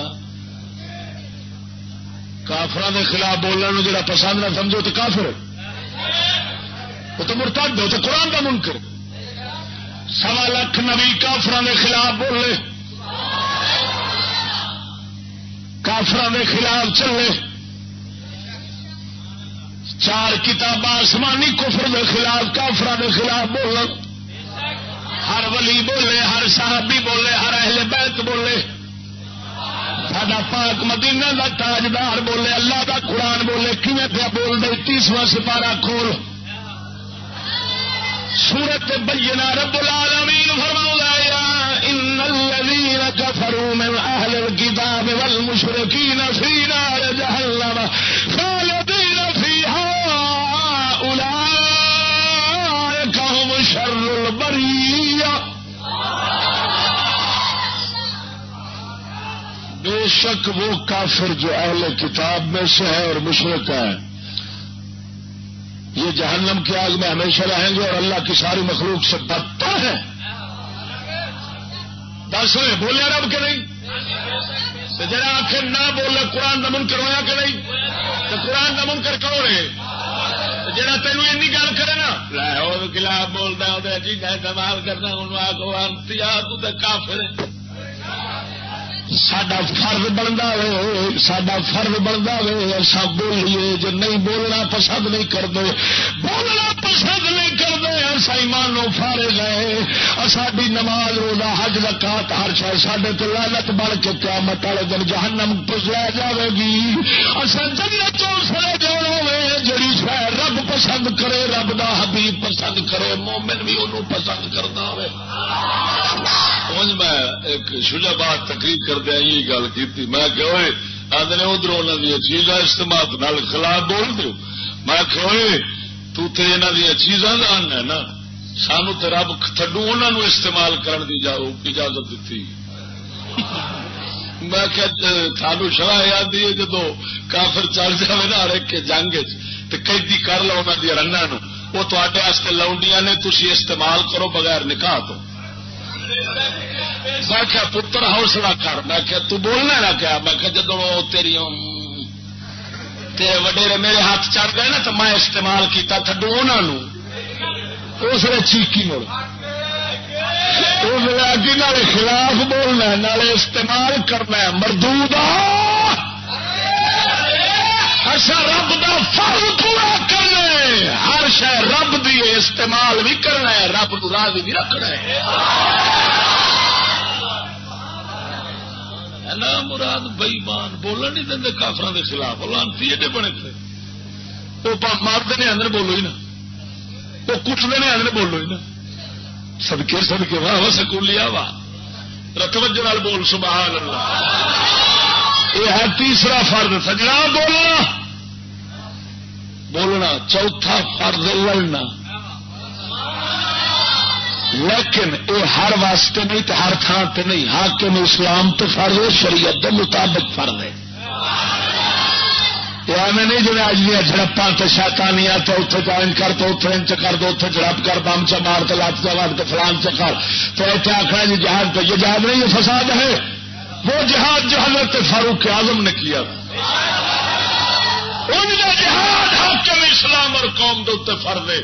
کافر کے خلاف بولنے جا پسند نہ سمجھو تو کافر وہ تو مرتا دو تو قرآن کا منکر سوا لکھ نبی کافر کے خلاف بولے کافر کے خلاف چلے چار کتاب آسمانی کفر کے خلاف کافر کے خلاف بول ہر ولی بولے، ہر صحابی بولے، ہر اہل بیت بولے۔ سڈا پاک مدینہ دا تاجدار بولے، اللہ دا قرآن بولے۔ کھے پیا بول دے تیسواں سپارہ کھول۔ سورت بجنا رب العالمین فرما ان الذين كفروا من اهل الكتاب والمشركين في نار جهنم بے شک وہ کافر جو اہل کتاب میں سے ہے اور مشرق ہے۔ یہ جہنم کی آگ میں ہمیشہ رہیں گے اور اللہ کی ساری مخلوق سے بدتر ہے دس ہوئے بولے رب کے نہیں؟ جڑا آخر نہ بولے، قرآن دمن کروایا کہ نہیں؟ تو قرآن دمن کر کرو رہے جا تین این گل کرے نا خلاف بولتا جی میں استعمال کرنا انہوں آ کو کافر سڈا فرض بنتا وے سڈا فرض بنتا وے ایسا بولیے جو نہیں بولنا پسند نہیں کرتے بولنا پسند نہیں کرتے ایسا ایمانو فارے گئے ساری نماز روزہ حج رکھات ہر شاید سڈے تو لالت بڑھ کے قیامت والے دن جہنم پسلا جائے گی اصل جنت سڑے جانا جڑی شاید رب پسند کرے، رب دا حبیب پسند کرے، مومن بھی انہوں پسند کرنا ہوئے۔ میں ایک شجاباد تقریر کر دیا یہ گل کی میں کہ آدھے ادھر انہوں دیا چیزاں استعمال نال خلاف بول دو میں کہ تے انہوں دیا چیزاں آنا نا۔ سانو تو رب تھڈو انہوں استعمال کرن دی اجازت دیتی میں کہ سانو شرح یاد ہے جدو کافر چل جائے نا ہر ایک جنگ تو قیدی کر لو انہوں دیا رنگ وہ تے لاؤنڈیاں نے تھی استعمال کرو بغیر نکاح تو۔ میں کیا پتر، حوصلہ کر۔ میں کیا تو بولنا نہ کیا؟ میں کیا جدو تیری تیرے وڈیرے میرے ہاتھ چڑھ گئے نا، تو میں استعمال کیا تھڈو انہوں اس نے چیکی مڑ۔ اس نے خلاف بولنا نالے استعمال کرنا مردود اچھا رب دا فرض پورا کرنا ہر شہ رب دی استعمال بھی کرنا ہے، رب نو راضی بھی رکھنا ہے۔ نا مراد بئیمان بولن نہیں دیں کافر کے خلاف۔ لانتی ایڈے بنے تھے وہ مارتے نے اندر بولو ہی نا۔ وہ کٹتے نے اندر بولو ہی نا۔ سدکے سدکے واہ واہ سکولی واہ۔ رتوج بول سبحان اللہ یہ ہے تیسرا فرد سجنا، بولنا۔ بولنا، چوتھا فرد لڑنا۔ لیکن اے ہر واسطے نہیں تو ہر تھان تے نہیں، حاکم اسلام تو فرض ہے شریعت کے مطابق فرض ہے۔ ایویں نہیں جی اج دیا جڑپا تو شیتانیا تو اتنے جوائن کر تو اتنے انچ کر دو اتنے جڑپ کر، بم چ مار تو لات چ مار تو فلان چ کر۔ تو اتنے آخر جی جہاز تو یہ جہاز نہیں، یہ فساد ہے۔ وہ جہاز جو حضرت فاروق اعظم نے کیا۔ ان کا جہاد حاکم اسلام اور قوم کے اتنے فرض ہے۔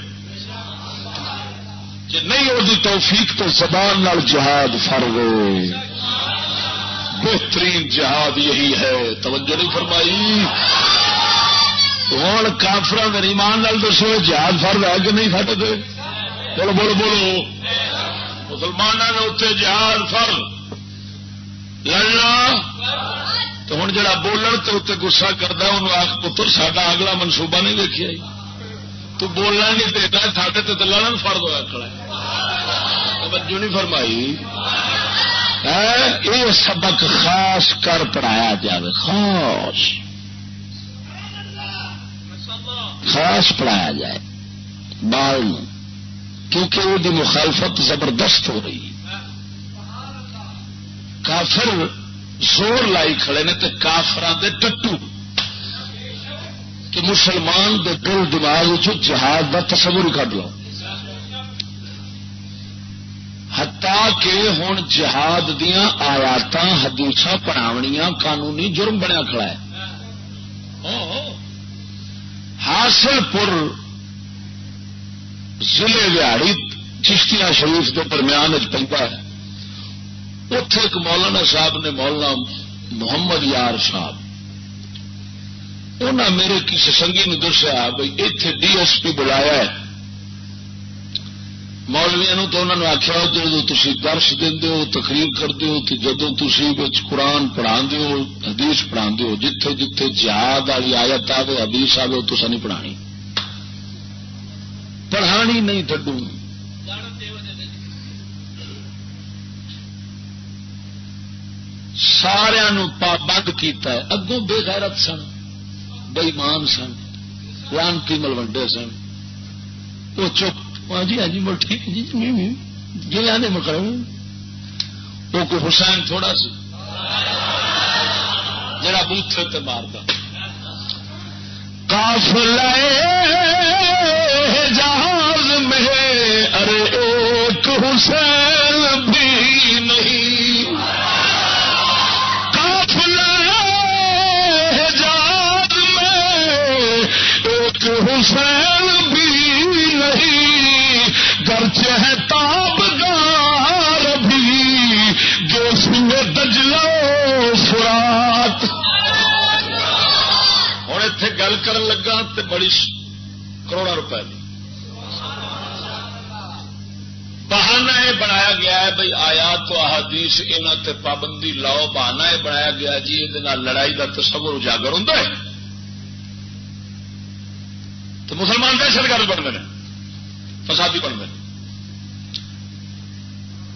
کہ نہیں، وہ توفیق تو زبان نال جہاد فرو بہترین جہاد یہی ہے۔ توجہ نہیں فرمائی۔ ہوں کافر ایمان نال دسو، جہاد فرد ہے کہ نہیں فٹ دے بولو بولو بولو۔ مسلمانوں نے اتنے جہاد فرد لڑنا، تو ہوں جا بولن تو اتنے گسا کرتا انہوں آخ پتر سڈا اگلا منصوبہ نہیں دیکھا جی۔ تو بولنا نہیں دیتا سڈے تو لڑن فرد ہوا کھڑا توجہ نہیں فرمائی۔ یہ سبق خاص کر پڑھایا جائے خاص۔ خاص پڑھایا جائے، بال کیونکہ وہ مخالفت زبردست ہو رہی۔ کافر زور لائی کھڑے نے تو کافران دے ٹٹو۔ کہ مسلمان دے دل دماغ جہاد کا تصور کر لو ہتا کہ ہوں جہاد دیا آیات حدیث پڑھاونیاں، قانونی جرم بنیا کھڑا ہے۔ حاصل پور ضلع وہاڑی چشتیاں شریف کے درمیان پہ ہے۔ اتے ایک مولانا صاحب نے مولانا محمد یار صاحب انہیں میرے کسی سنگی نے دسیا بھائی اتے ڈی ایس پی بلایا ہے۔ مولویا تو انہوں نے آخیا جب تھی درس دو تقریر کرتے ہو تو جدو تھی قرآن پڑھا ہو، حدیث پڑھا ہو، جتھے جتھے جہاد والی آیت آئے حدیث آئے تو نہیں پڑھانی۔ پڑھانی نہیں ٹڈو سارا پابند کیتا ہے۔ اگوں بے غیرت سن بئیمان سن لانتی ملوڈے سن۔ وہ چپ ہاں جی ہاں جی مل ٹھیک جی جی آنے مکر وہ کوئی حسین تھوڑا سی۔ جڑا بوتھے تے مارتا کافل جہاز میں، ارے، ایک حسین بھی نہیں۔ کافل جہاز میں، ایک حسین گرچہ ہے تابگار بھی، جو سن دجلو فرات۔ ہوں اتے گل کر لگا تو بڑی کروڑا روپے کی بہانا یہ بنایا گیا ہے بھائی آیا تو احادیث یہاں تے پابندی لاؤ بہانا یہ بنایا گیا جی یہ لڑائی کا تصور اجاگر ہوں تو مسلمان دہشت گرد بنتے ہیں فسادی بنتے ہیں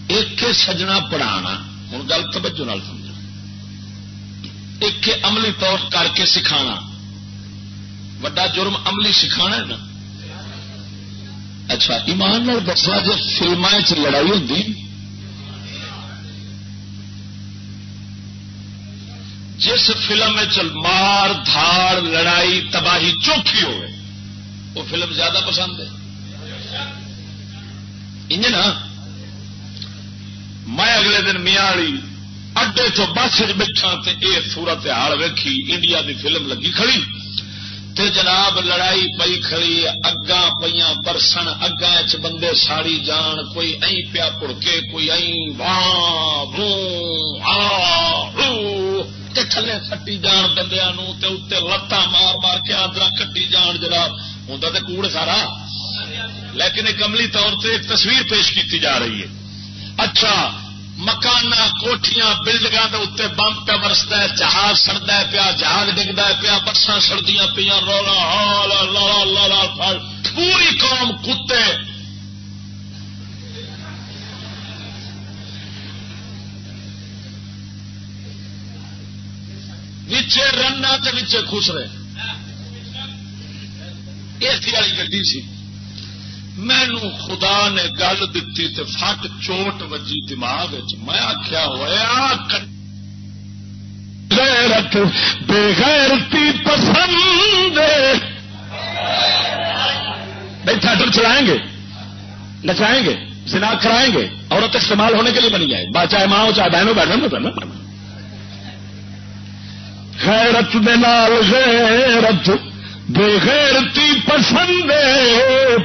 ایک سجنا پڑھانا ہوں گل توجہ نال سمجھا ایک عملی طور کر کے سکھانا۔ وڈا جرم عملی سکھانا ہے نا۔ اچھا ایمان نال دسا جی فلم لڑائی ہوتی جس فلم چل مار دھاڑ، لڑائی، تباہی چوکھی ہوئے، وہ فلم زیادہ پسند ہے۔ نا میں اگلے دن میاں اڈے تو بس بیٹھا یہ سورت حال ویکھی، انڈیا دی فلم لگی کھڑی۔ تے جناب لڑائی پئی کھڑی اگا پہ برسن اگا چ بندے ساڑی جان، کوئی ائی پیا پڑکے، کوئی ائی تھلے سٹی جان بندیا لتاں مار مار کے آدرا کٹی جان جناب۔ ہوں تو کوڑ سارا۔ لیکن ایک عملی طور سے ایک تصویر پیش کی جا رہی ہے۔ اچھا مکان کوٹیاں بلڈنگ کے اتنے بمب پہ برستا ہے، جہاز سڑتا ہے پیا، جہاز ڈگتا ہے پیا بسان سڑدیا پیا رولا، ہال لالا لالا پھل پوری قوم کتے۔ نیچے رنا نیچے خوش رہے۔ اے سی والی گی سی۔ مینو خدا نے گل دتی تے فٹ چوٹ وجی دماغ میں آخیا ہوا غیرت بے غیرتی پسند بھائی، تھیٹر چلائیں گے؟ نچائیں گے؟ سنا کرائیں گے؟ عورت استعمال ہونے کے لیے بنی جائے با چاہے ماں ہو، چاہے بہنوں بیٹھنا پڑنا خیرت دے نال غیرت۔ بےغیرتی پسند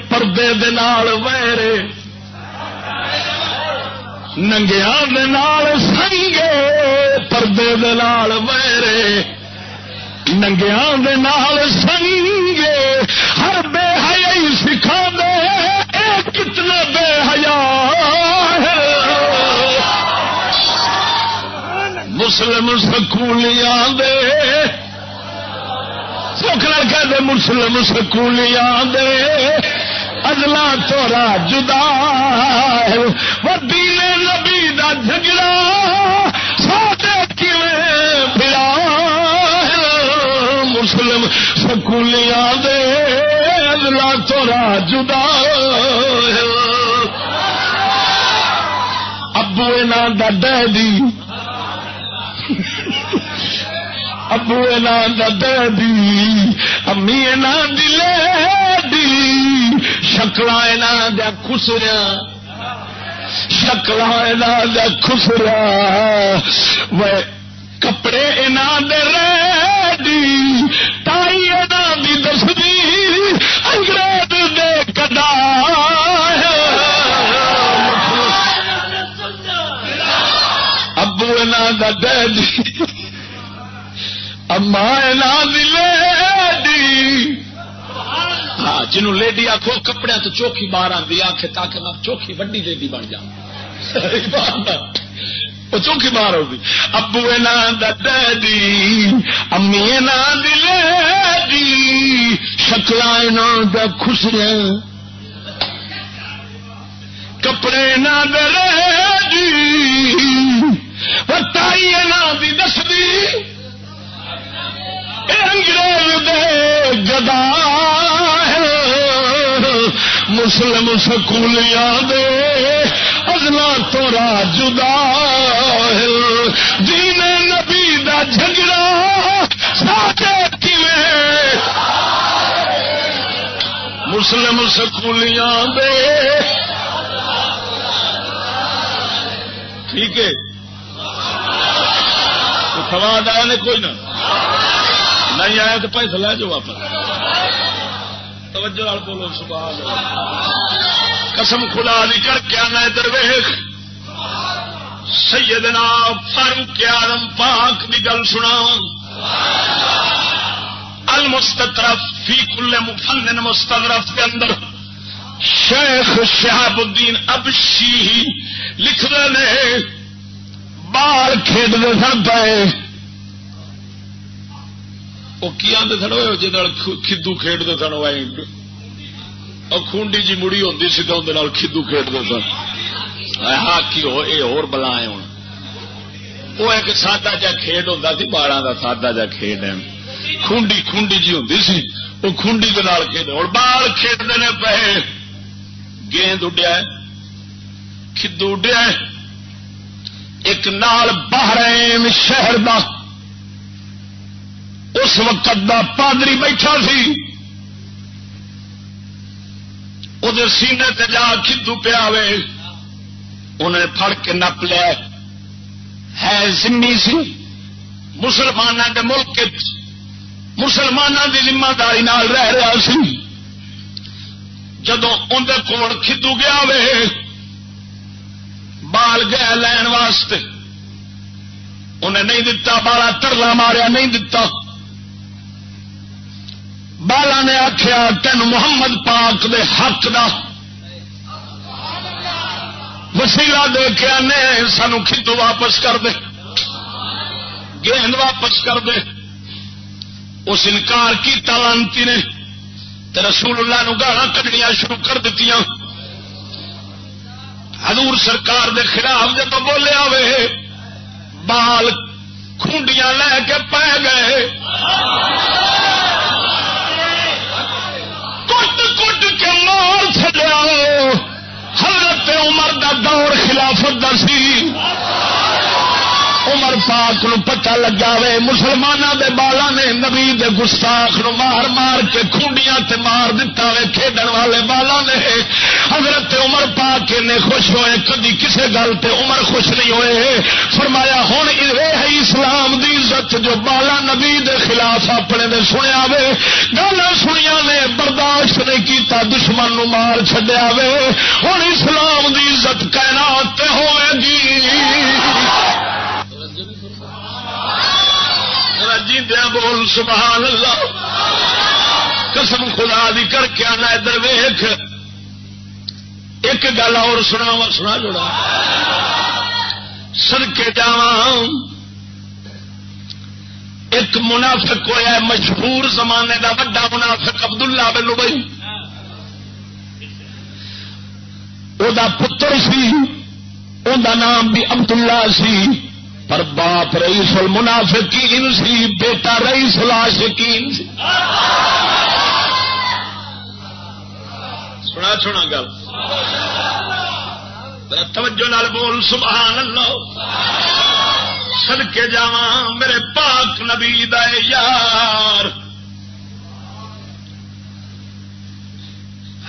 پردے ویرے۔ ننگیا سنگے، پردے ویرے۔ ننگیا سنگے، ہر بے حیا سکھا دے کتنا بے حیا مسلم سکولیاں دے کہہ دے مسلم سکولیاں دے۔ ادلا تورا جدا دین نبی دا جھگڑا سوتے پھرا مسلم سکولیاں دے۔ ادلا تورا جدا ابو دا ڈیڈی ابو دی امی دلے دی شکل دیا خسریا شکل دیا خسریا و کپڑے دے ری تائی دی دسدی، انگریز دے کدا ابو دا ڈیڈی اما دی ہاں جنوں لیڈی آخو کپڑے تو چوکھی باہر آتی آخ تاکہ میں چوکھی وڈی لیڈی بن جا وہ چوکھی باہر ہوگی۔ ابو ڈیڈی، امی شکل خسرے کپڑے نہ دے تائی دی دسدی انگریز دے گدا مسلم سکولیاں دے ازلا تو جدا جین نبی دا جھگڑا ساٹے مسلم سکولیاں دے۔ ٹھیک ہے۔ سواد آیا کوئی نہ؟ نہیں آیا تو پیسہ لے جاؤ واپس توجہ بولو، سبحان قسم خدا دی کر کے آنا ادھر ویخ۔ سیدنا فاروق آدم پاک دی گل سنا المستطرف فی کل مفنن مستدرف کے اندر شیخ شہاب الدین ابشی لکھ رہے بال کھیڈتے سن پائے وہ کی آدھے سن وہ کدو کھیڈتے سن وہ خونڈی جی مڑی ہوتی سی تو اندر کدو کھیڈتے سن ہاکی ہو یہ ہو بلا ہوں وہ ایک سادہ جا کھیڈ ہوں سی بالا کا سادہ جا کھیڈ ہے۔ خونڈی خونڈی جی ہوں سی وہ خونڈی کے کھیڈ اور بال کھیڈتے ہیں پہ گیند اڈیا کدو اڈیا ایک نال باہر شہر دا اس وقت دا پادری بیٹھا سی۔ وہ سینے تے جا کدو پیا انہیں پھڑ کے نپ لیا۔ ہے زمی سی۔ مسلمانوں کے ملک مسلمانوں کی ذمہ داری رہ رہا سی۔ جدو اندر کول کدو گیا وے۔ بال گیا لین واسطے۔ انہیں نہیں دتا، بالا ترلا ماریا، نہیں دتا۔ بالا نے آخیا تین محمد پاک دے حق دا وسیلا دے کے آنے، سانو کھدو واپس کر دے، گیند واپس کر دے. اس انکار کی تالانتی نے رسول اللہ نو گالا کڈنیا شروع کر دیتی حضور سرکار دے خلاف جب بولیا وے بال کھونڈیاں لے کے پہ گئے۔ مار چلیا حضرت عمر دا دور خلافت دا سی۔ عمر پاک نو پتہ لگا وے مسلمانوں دے بالا نے نبی دے گستاخ نو مار مار کے کھونڈیاں تے مار دتا وے، کھیڈن والے بالا نے۔ حضرت عمر پاک نے خوش ہوئے، کدی کسے گل تے عمر خوش نہیں ہوئے۔ فرمایا ہوں یہ ہے اسلام دی عزت جو بالا نبی دے خلاف اپنے دے سنیا وے۔ گل سنیا نے برداشت نہیں کیتا، دشمن نو مار چڈیا وے۔ ہوں اسلام دی عزت کہنا ہوئے گی۔ جیندیا بول، سبحان اللہ۔ قسم خدا دی کر کے آنا ادھر ویخ ایک گل اور سنا سنا جوڑا۔ سن کے جا ایک منافق ہوا مشہور زمانے کا وا منافق ابد اللہ بلو بھائی وہ پتر سی وہ نام بھی عبداللہ سی۔ پر باپ رئیس المنافقین سی، بیٹا رئیس العاشقین سی۔ سنا سنا گل۔ توجہ نال بول، سبحان اللہ۔ سد کے جا میرے پاک نبی دے یار۔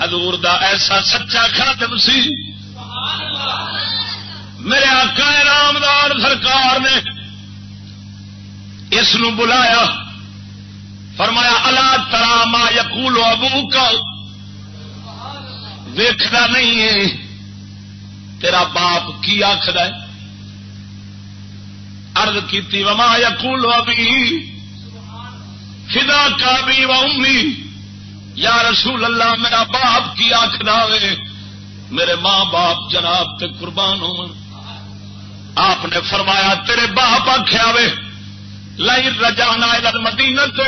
حضور دا ایسا سچا خاتم سی۔ میرے آقا رامدار سرکار نے اس نو بلایا۔ فرمایا اللہ ترام یقول ابو کا ویختا نہیں ہے۔ تیرا باپ کی آخر ارد کی وما یقول ابھی فدا کا بھی و امی۔ یا رسول اللہ، میرا باپ کی آخ وے میرے ماں باپ جناب تے قربان ہو آپ نے فرمایا، تیرے باپ آخیا وے لائی رجانا مدینت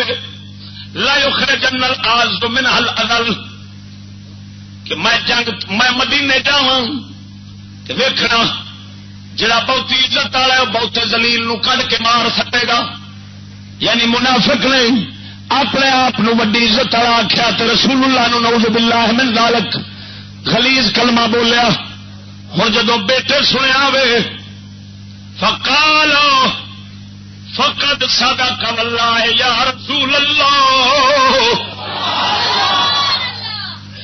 لائی اخرے جنرل آج تو من حل ادل کہ میں جنگ، میں مدینے جا ویخنا جڑا بہتی عزت والا بہتے زلیل کھ کے مار سکے گا. یعنی منافق نے اپنے آپ وڈی عزت والا آخیا تو رسول اللہ نو نوز باللہ من ذالک. خلیز کلمہ بولیا ہوں جدو بیٹے سنیا وے فکالو فقد سادا کم اللہ یا رسول اللہ۔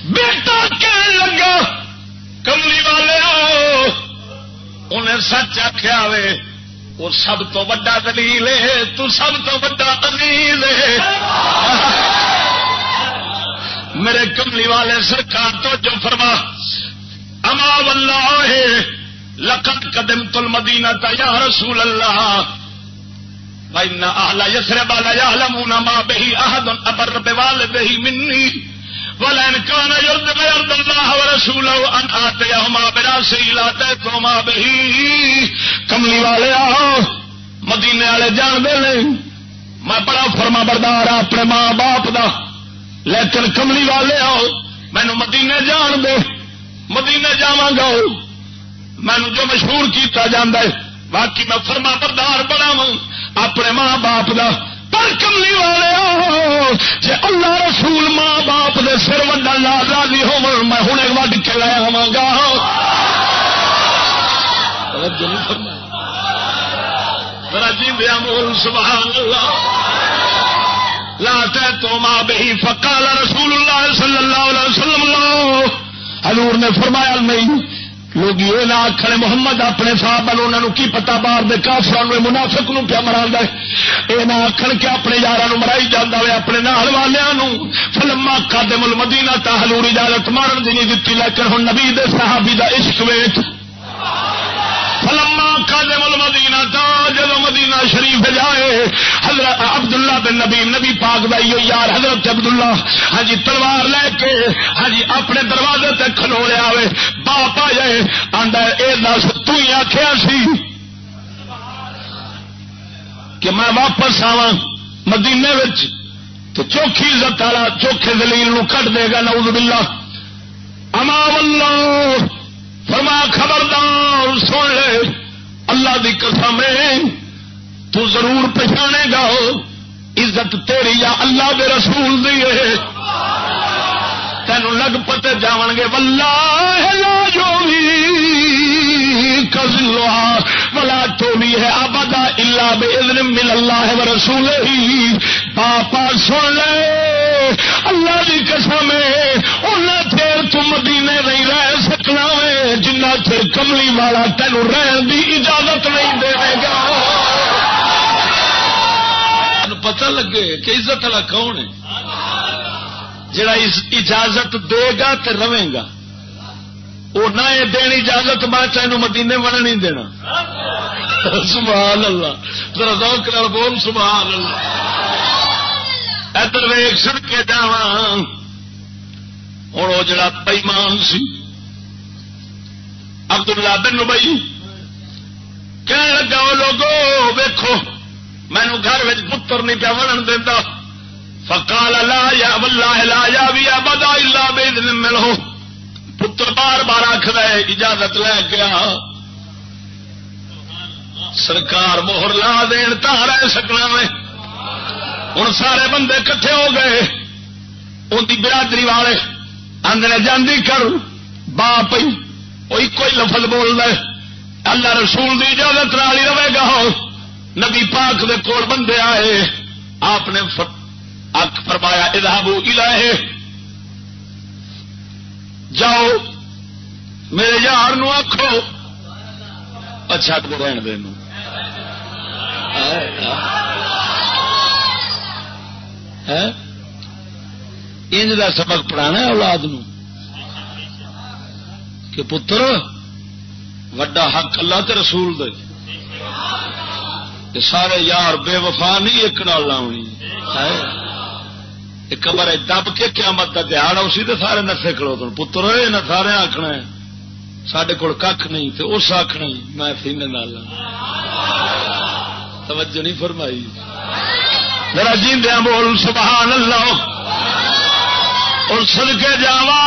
بیٹا کہنے لگا، کملی والے انہیں سچ آخیا وے، وہ سب تو وا دلیل ہے، تو سب تو وا دلیل ہے۔ میرے کملی والے سرکار تو جو فرما۔ اما واللہ ہے لقد قدم تل مدینہ یا رسول اللہ بھائی نہ یسر بالا یا لمونا ماں بہی احد ابر بال بہی منی ولن کان یرد یرد اللہ ورسولہ ان آتیہما براسی لاتے تو ما بہی کملی والے آؤ، مدینے والے جان دے لیں. میں بڑا فرما بردار ہاں، اپنے ماں باپ دا. لیکن کملی والے آؤ مینو مدینے جان دے. مدینے جاواں گا۔ مینو جو مشہور کیتا جاندہ ہے، باقی میں فرما بردار بڑا ہوں، اپنے ماں باپ دا پر کملی والے جی اللہ رسول ماں باپ دے سر وڈا لا راضی ہو میں ہوں وڈ کے لے آوا گا جی دیا مول، سبحان اللہ۔ لا تو ماں بہی فکال رسول اللہ صلی اللہ علیہ وسلم حضور نے فرمایا، نہیں۔ لوگ یہ نہ آخر محمد اپنے صاحب والوں انہوں کی پتا باہر دے کافر منافق نو پیا مرا یہ نہ آخر کہ اپنے یار مرائی جانا ہے اپنے نال والوں فلما کا مل مدینہ تا ہلور اجازت مارن کی نہیں دیتی لیکن ہوں نبی دے صحابی دا عشق ویچ فلما قادم المدینہ تا جب مدینہ شریف جائے، حضرت عبداللہ بن نبی نبی پاک بھائی یار حضرت عبداللہ۔ ہاں جی تلوار لے کے ہاں جی اپنے دروازے تے کھلو لیا ہوئے باپ آ جائے، آندا اے دس تو ہی آخیا سی کہ میں واپس آوا مدینے وچ، تو چوکھی عزت والا چوکھے دلیل نو کٹ دے گا، نعوذ باللہ۔ اما واللہ، فرما خبردار، سن لے۔ اللہ دی قسم تو ضرور پچھانے گا، عزت تیری یا اللہ دے رسول دی ہے۔ تین لگ پتے جا گے ولہ جو بھی کزلوہا ولا تو بھی ہے آبادا اللہ بے مل اللہ ہے رسول ہی پاپا سن لے۔ اللہ کی قسم ہے انہیں مدینے نہیں رہ سکنا ہے، جنہ چر کملی والا تین رہن کی اجازت نہیں دے گا۔ پتہ لگے کہ عزت والا کون ہے۔ جڑا اجازت دے گا تو رہے گا۔ وہ نہ دین اجازت میں تینوں مدینے بن نہیں دینا۔ سبحان اللہ۔ ذرا ذوق بول، سبحان اللہ۔ ادھر ویگ سن کے جا ہوں وہ جڑا بئیمان سی۔ عبد اللہ بن بئی کہنے لگا وہ لوگو ویکو مینو گھر پتر نہیں پیا بنن دینا فکال لا یا ولہ لا یا بھی بدا اللہ بے دن ملو پتر بار بار آخر اجازت لے کے سرکار موہر لا دین تا رہ سکنا میں۔ ہوں سارے بندے کٹھے ہو گئے۔ ان کی برادری والے آدھے جاندی کر با پی وہ ایک ہی لفظ بول رہے اللہ رسول کی اجازت نال ہی رہے گا نبی پاک دے کول بندے آئے۔ آپ نے اک فرمایا ادابو الہے جاؤ۔ میرے یار نو آخو اچھا رہن دین انج کا سبق پڑھانا اولاد نو۔ کہ پتر، وڈا حق اللہ تے رسول دے۔ کہ سارے یار بے وفا نہیں ایک نال لاؤنی قبر دب کے قیامت کا دہاڑ اسی تو سارے نسے کھڑو تو پتر نہ سارے آخنا سڈے کول کھ نہیں تو اس آخنا میں سینے نال توجہ نہیں فرمائی۔ میرا جیندیا بول، سبحان اللہ۔ اور سدکے جاوا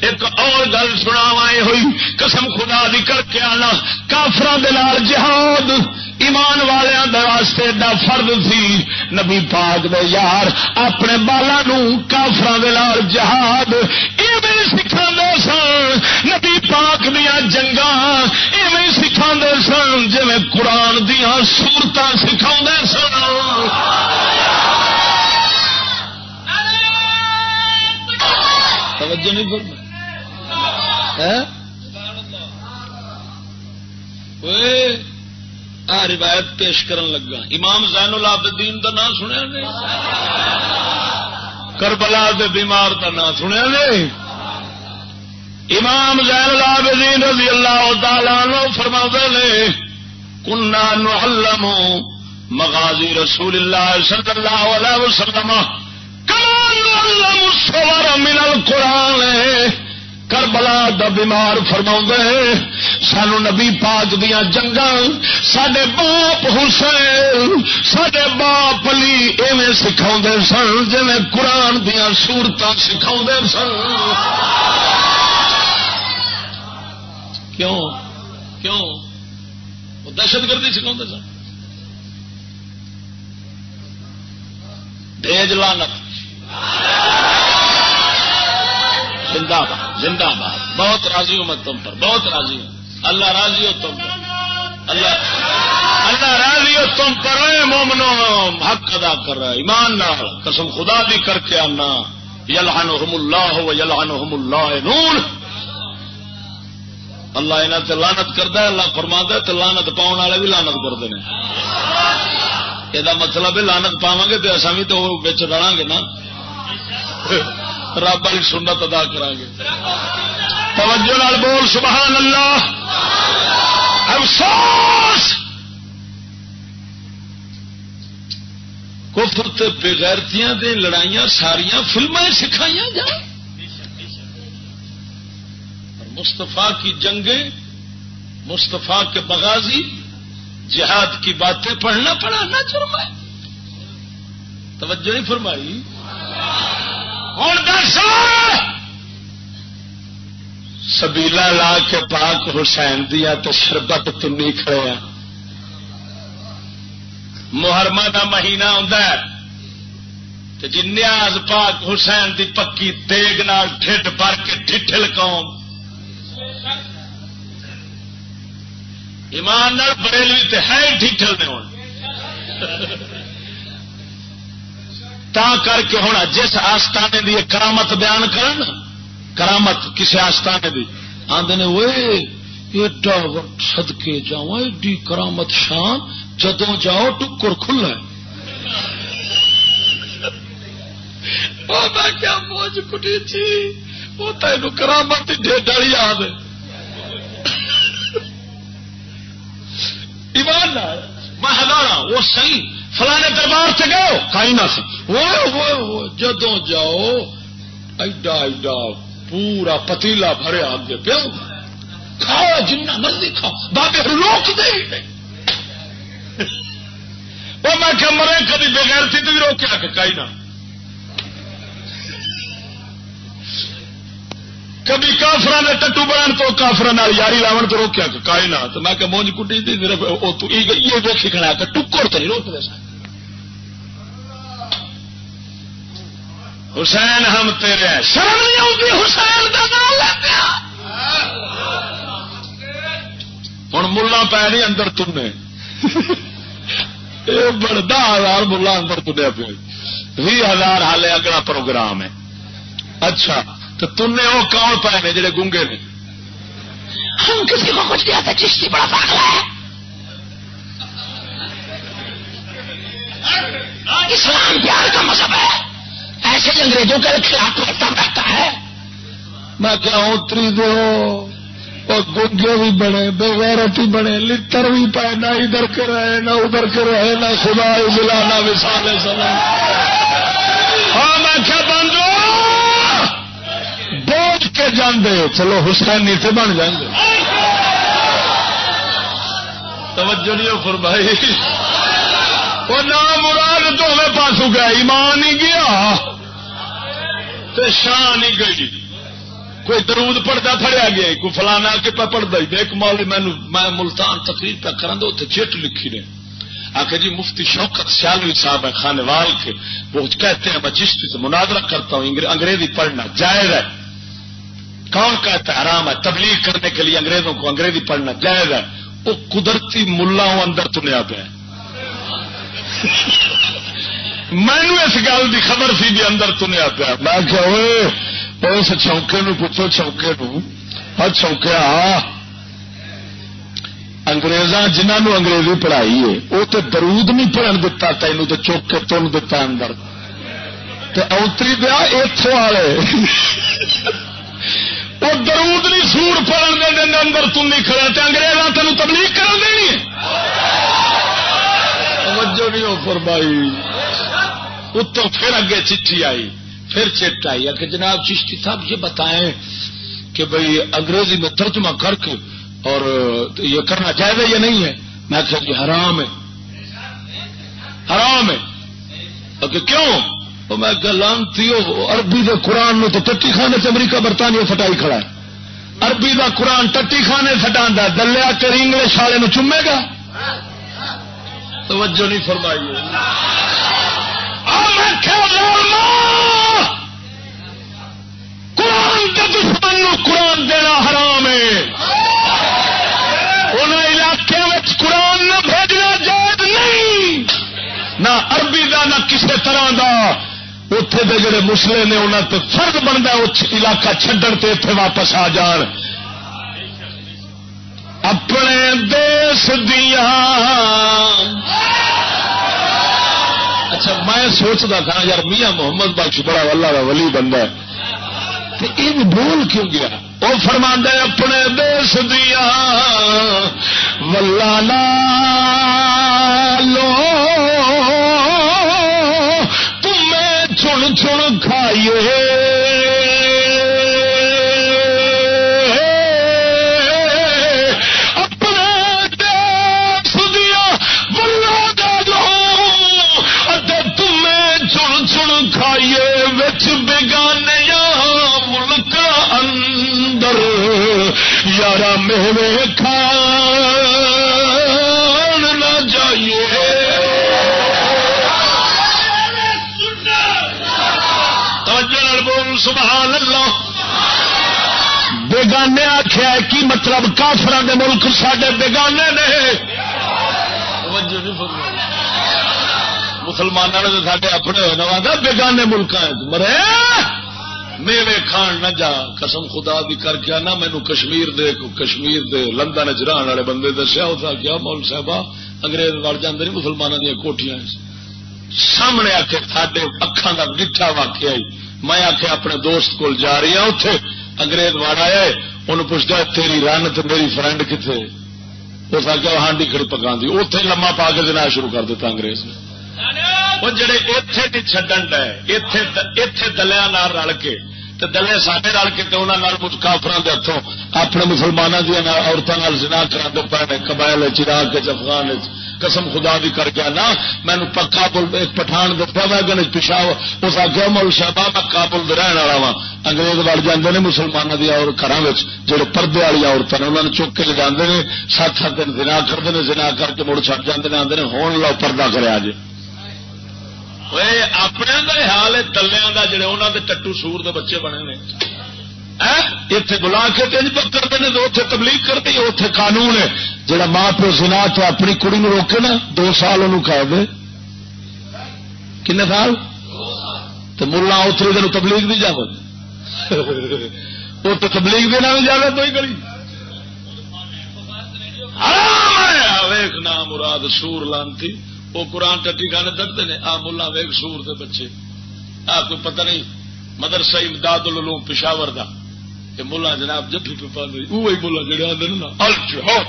ایک اور گل سنا ہوئی، قسم خدا دی کر کے آنا کافران دلال جہاد۔ ایمان والوں واسطے دا فرد سی، نبی پاک دے یار، اپنے بالا کافر جہاد، ایویں سکھا سن۔ نبی پاک دیا جنگا ایویں سکھا سن جی قرآن دیا سورت سکھا سن۔ توجہ نہیں کرنا روایت پیش کرن لگا۔ امام زین العابدین دا نام سنیا نے؟ کربلا دے بیمار دا نام سنیا نے؟ امام زین العابدین رضی اللہ تعالی عنہ فرما نے، کنا نعلم مغازی رسول اللہ صلی اللہ علیہ وسلم، کما نعلم الصور من القرآن؟ کربلا دا بیمار فرما سانو نبی پاک دیا جنگ سڈے باپ حسین سڈے باپ علی ایویں سکھا سن جی قرآن دیا سورت سکھا سن۔ کیوں؟ کیوں؟ وہ دہشت گردی سکھا سن۔ ڈیج لانت زندہ باد زندہ باد. بہت راضی ہوں میں تم پر بہت راضی ہوں. اللہ راضی ہو تم پر. اللہ اللہ راضی ہو تم پر مومنو حق ادا کر رہا ہے ایمان نال قسم خدا دی کر کے آنا. یلحن اللہ ہو یلحن اللہ نور اللہ یہاں سے لانت کرتا ہے اللہ فرما ہے تو لانت پاؤن والے بھی لانت کرتے ہیں. یہ مطلب ہے لانت پاو گے تو اصا بھی تو رڑا گے نا۔ رب والی سنت ادا کرا گے توجہ نال بول، سبحان اللہ۔ افسوس! کفر تے بغیرتیاں دے لڑائیاں ساریاں فلمیں سکھائی جا مستفا کی جنگیں مستفا کے بغازی جہاد کی باتیں پڑھنا پڑھانا چرما توجہ نہیں فرمائی۔ ہوں دس۔ سبیلا لا کے پاک حسین دیا تو شربت تنی کھڑے ہیں۔ محرمہ کا مہینہ جنیاز جی پاک حسین دی پکی دیگ نال ڈھڈ بھر کے ٹھل قوم ایمان بریلوی تو ہے ٹھل نے ہوں تا کر کے ہونا، جس آستانے دی کرامت بیان کرن، کرامت کسی آستانے دی۔ آدھے نے وہ ایڈا سدکے جاؤ ایڈی کرامت شان جدو جاؤ ٹکر کھلا کیا موج کٹی تھی؟ وہ تین کرامت ڈیڈا یاد ایمان میں ہزارا وہ صحیح فلانے دربار سے گئے۔ کہیں نہ جدو جاؤ، ایڈا ایڈا پورا پتیلا بھرے آگے پیا کھاؤ جنا مرضی کھاؤ۔ بابے روک دے وہ میں کہ مرے کبھی بغیر تھی تو بھی روکیا کہ کہیں نہ۔ کبھی کافر نے ٹٹو بنان تو کافر یاری لاون تو روکیا کہ کائی نہ میں کہ مونج کٹی تھی صرف یہ جو سیکھنا کہ ٹکر تو نہیں روک دے حسین، ہم تیرے شرم نہیں آتی؟ حسین کا نام لیتے ہوں ملا پی نہیں، اندر تم نے بڑا ہزار ملا اندر تنیا پہ بھی ہزار حال اگلا پروگرام ہے۔ اچھا۔ تو تم نے وہ کون پائے نے جڑے گونگے نے؟ ہم کسی کو کچھ کیا تھا؟ چشتی بڑا پاگلا ہے۔ اسلام پیار کا مذہب ہے۔ ایسے انگریزوں کے خلاف لگتا رہتا ہے۔ میں کیا اتری دو۔ اور گنگے بھی بنے بغیرت ہی بنے لڑ بھی پائے نہ ادھر کے رہے نہ ادھر کے رہے نہ خدا ہی ملا نہ وسال سلام۔ ہاں میں کیا بن بوجھ کے جاندے، چلو حسین نیچے بن جائیں گے توجہ نہیں فرمائی۔ وہ نام مراد دونوں پاسوں گیا، ایمان ہی گیا تو شان ہی گئی۔ کوئی درود پڑھتا پڑیا گیا، کوئی فلانا کے پہ پڑھتا ہی۔ ایک مول میں ملتان تقریر پہ کرا اتنے چٹ لکھی نے۔ آخر جی مفتی شوکت سیالوی صاحب ہے خانے وال کے۔ وہ کہتے ہیں، میں چشتی سے مناظرہ کرتا ہوں، انگریزی پڑھنا جائز ہے۔ کون کہتا ہے؟ حرام ہے، تبلیغ کرنے کے لیے انگریزوں کو انگریزی پڑھنا جائز ہے۔ وہ قدرتی ملا اندر تنیا پہ مینو اس گل کی خبر سی بھی اندر تنیا پیا میں کیا اس چوکے نو پوچھو چوکے نو ہر ہاں، چوکیا ہاں۔ اگریزاں جنہوں انگریزی پڑھائی ہے، وہ تو درود نہیں پڑھن دتا، تینوں تو چوک کے تن دتا اندر۔ اوتری دیا اتوں والے۔ وہ درود نہیں، سور پڑھن دے اندر تم نہیں کھڑا تو انگریزاں تین تبلیغ کر دینی ہے توجہ نہیں ہو فرمائی۔ اتوں پھر اگے چٹھی آئی، پھر چیٹ آئی۔ کہ جناب چشتی صاحب یہ بتائیں کہ بھائی انگریزی میں ترجمہ کر کے اور یہ کرنا چاہیے یا نہیں ہے؟ میں کہ جی حرام ہے۔ حرام ہے۔ کہ کیوں؟ تو میں لانتی عربی دے قرآن نو تو ٹٹی خانے سے امریکہ، برطانیہ فٹائی کھڑا ہے۔ عربی دا قرآن ٹٹی خانے فٹا دلیا تیری انگلش والے نو چومے گا؟ توجہ نہیں فرمائی قرآن کے دشمن قرآن دینا حرام ہے۔ ان علاقے قرآن نہ بھیجنا جائز نہیں۔ نہ عربی کا نہ کسی طرح کا اتے دے جڑے مسلے نے انہوں تو فرد بنتا اس علاقہ چڈن تے اتے واپس آ جان۔ اپنے دیس دیا۔ اچھا میں سوچتا تھا، یار، میاں محمد بخش بڑا اللہ کا ولی بندہ یہ بول کیوں گیا؟ وہ فرما اپنے دیس دیا۔ ولا لو۔ تمہیں چن چن کھائیے یارا میرے آخیا کی مطلب کافر کے ملک سڈے بیگانے نے؟ مسلمانوں نے سارے اپنے ہوئے نوا بیگانے ملک مرے؟ میوے کھان نہ جا، قسم خدا بھی کر کے نہ مینو کشمیر دے کشمیر دے لندن چران والے بندے دسیا اس کیا مول صاحب انگریز وڑ جاتے نہیں مسلمانوں دیا کوٹیاں سامنے آ کے سڈے اکھان کا ڈٹھا واقع میں آ کے اپنے دوست کول جا رہی ہوں اتے انگریز وڑ آیا انہوں پوچھتا تیری رن تو میری فرینڈ کتنے اس آخیا ہانڈی کھڑی پکا دی اتے لما پا کے دینا شروع کر دیتا انگریز نے وہ جڑے اتے نہیں چڈن ڈے اتے دلیا رل کے دلے سارے رل کے انہوں کافر ہاتھوں اپنے مسلمانوں دیا عورتوں جنا کرا دے پے قبائل چراغ کے افغان قسم خدا بھی کر کے نا مینو پکا پل پٹھان دستا میں گن اس آگے مول شہبا میں کابل رہن والا وا انگریز وڑ جاتے ہیں مسلمانوں دیا اور گھر جہے پردے والی عورتیں انہوں نے چک کے لے جاتے ہیں سات سات دن جنا کرتے ہیں جنا کر کے مڑ چڑ جاتے ہیں آدھے ہوں لو، پردہ کرے جی اپنے حال ہے تلیا کا جڑے انہوں کے ٹٹو سور دے بچے بنے نے۔ اتے بلا کے تین کرتے ہیں تو اتنے تبلیغ کرتے اتنے قانون ہے۔ جہاں ماں پیو سنا تو اپنی کڑی نو روکے نا، دو سال انہوں کہہ دے۔ کن سال؟ تو ملا اتنے دن تبلیغ نہیں جا وہ تو تبلیغ دینا بھی جائے تو ہی کری ویخ نام مراد سور لانتی۔ وہ قرآن ٹٹی کھانے دردے نے، آ ملا ویگ سور دے بچے۔ آ کوئی پتہ نہیں، مدرسہ امداد العلوم پشاور کا دا ملا جناب جفی پہ پا وہی ملا جڑے آدھے نا۔ الجہاد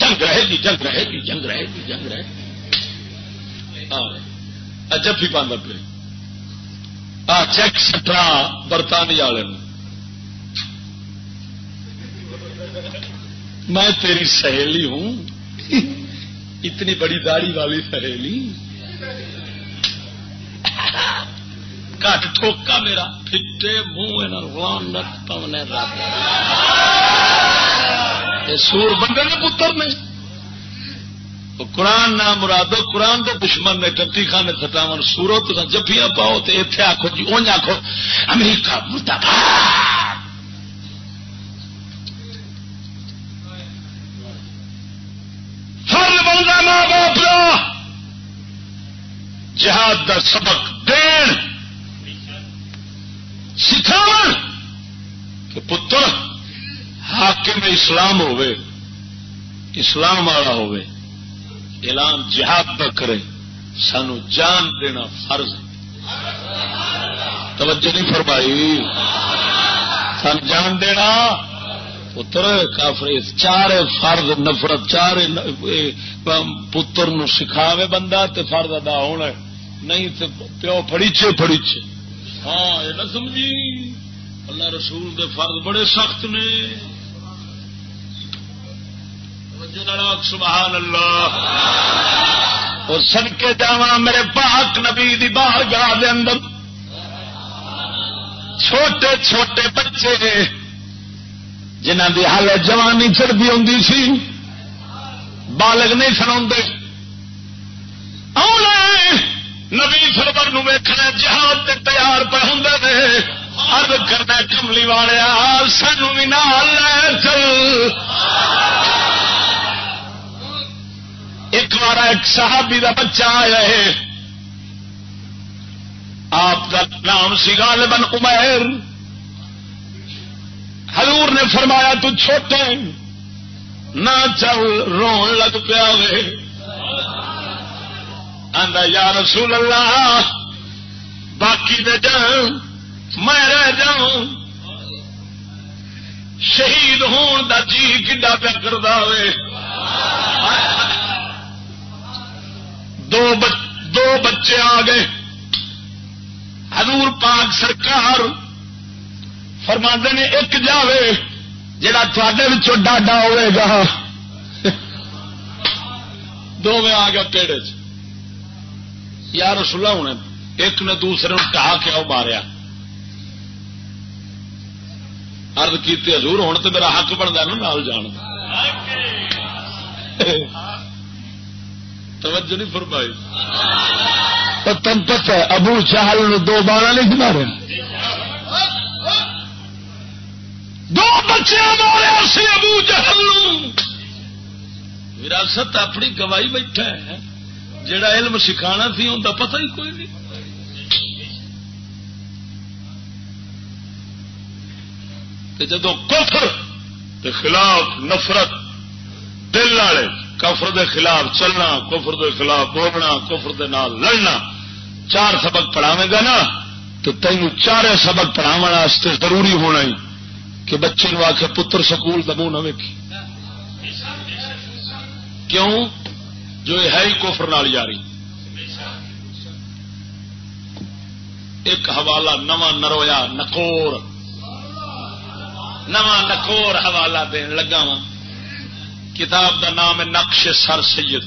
جنگ رہے گی، جنگ رہے گی، جنگ رہے گی، جنگ رہے گی۔ جفی پہ پہ۔ آ، چیک سٹرا برطانیہ والے میں تیری سہیلی ہوں۔ اتنی بڑی داڑھی والی سہیلی۔ کٹ ٹھوکا میرا پھٹے منہ پونے رب سور بندے نے پتر نے قرآن نہ مرادو قرآن کے دشمن نے ٹٹی خانے خان ختم سورت جفیاں پاؤ تو اتنے آخو جی اونج آخو امریکہ ہر بندہ ماں باپ جہاد کا سبق دین سکھاو کہ پتر، حاکم اسلام ہوئے اسلام والا ہوئے اعلان جہاد پر کرے، سانو جان دینا فرض توجہ نہیں فرمائی۔ سان جان دینا، پتر، کافر چار فرض، نفرت چار پتر نو سکھاوے بندہ تے فرض ادا ہونا نہیں تے پیو فڑیچے فڑیچے ہاں یہ نہ سمجھی۔ اللہ رسول دے فرض بڑے سخت نے۔ سبحان اللہ۔ اور سن کے جا میرے پاک نبی دی باہر گاہ دے اندر۔ چھوٹے چھوٹے بچے جنہ دی حالت جوانی چڑھتی ہوں سی، بالغ نہیں سنا نبی سربر ویخنا جہاد تیار پہ ہوں ارد کرنا کملی والے سانو بھی نال لے چل۔ ایک بار ایک صحابی دا بچہ آیا ہے۔ آپ کا نام سی غالبن عمیر۔ حضور نے فرمایا، تو چھوٹے نہ چل رو لگ پیا یا رسول اللہ، باقی دے جان۔ میں رہ جاؤں۔ شہید ہون دا جی کڈا پیا کرتا ہوئے۔ دو دو بچے آ گئے۔ حضور پاک سرکار فرما نے ایک جاوے جڑا تھوڑے ڈاڈا ہوئے گا۔ دو میں آ گیا پیڑے چ یا رسولہ ہونے ایک نے دوسرے کہا کہ وہ ماریا۔ ارد کی حضور ہونے تو میرا حق بنتا نا نال جان۔ توجہ نہیں فرمائی۔ تم پتہ ابو چہل دو بارہ نہیں مارے دو بچے مارے سی ابو چہل وراثت اپنی گواہی بیٹھا ہے۔ جڑا علم سکھانا سی ان کا پتہ ہی کوئی نہیں۔ جدو کفر کے خلاف نفرت دل والے، کفر دے خلاف چلنا، کفر دے خلاف بولنا، کفر دے نال لڑنا، چار سبق پڑھاوے گا نا تو تین چار سبق پڑھاو ضروری ہونا ہی کہ بچے نو آخ پتر سکول کا منہ نہ ویکھی۔ کیوں؟ جو ہے ہی کوفر نال جاری ایک حوالہ نواں نرویا نکور نواں نکور حوالہ دین لگا وا کتاب دا نام ہے نقش سر سید۔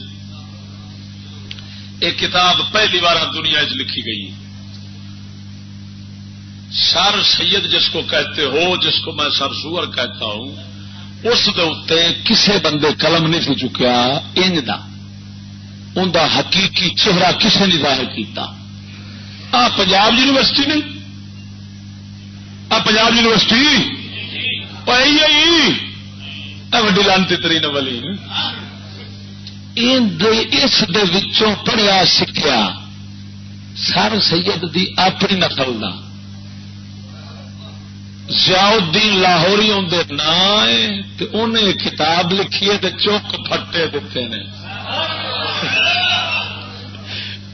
ایک کتاب پہلی بار دنیا چ لکھی گئی سر سید جس کو کہتے ہو، جس کو میں سر سور کہتا ہوں، اس دے کسے بندے قلم نہیں سی چکیا، انج دا۔ ان دا حقیقی چہرہ کسے نے ظاہر کیتا۔ آ پنجاب یونیورسٹی نہیں۔ آ پنجاب یونیورسٹی۔ وڈی لانتی ترین والی اس پڑھیا سیکھا سر سید دی اپنی نقل کا زیادین لاہوری اندر نہ انہیں کتاب لکھی ہے چوک پٹے دیتے ہیں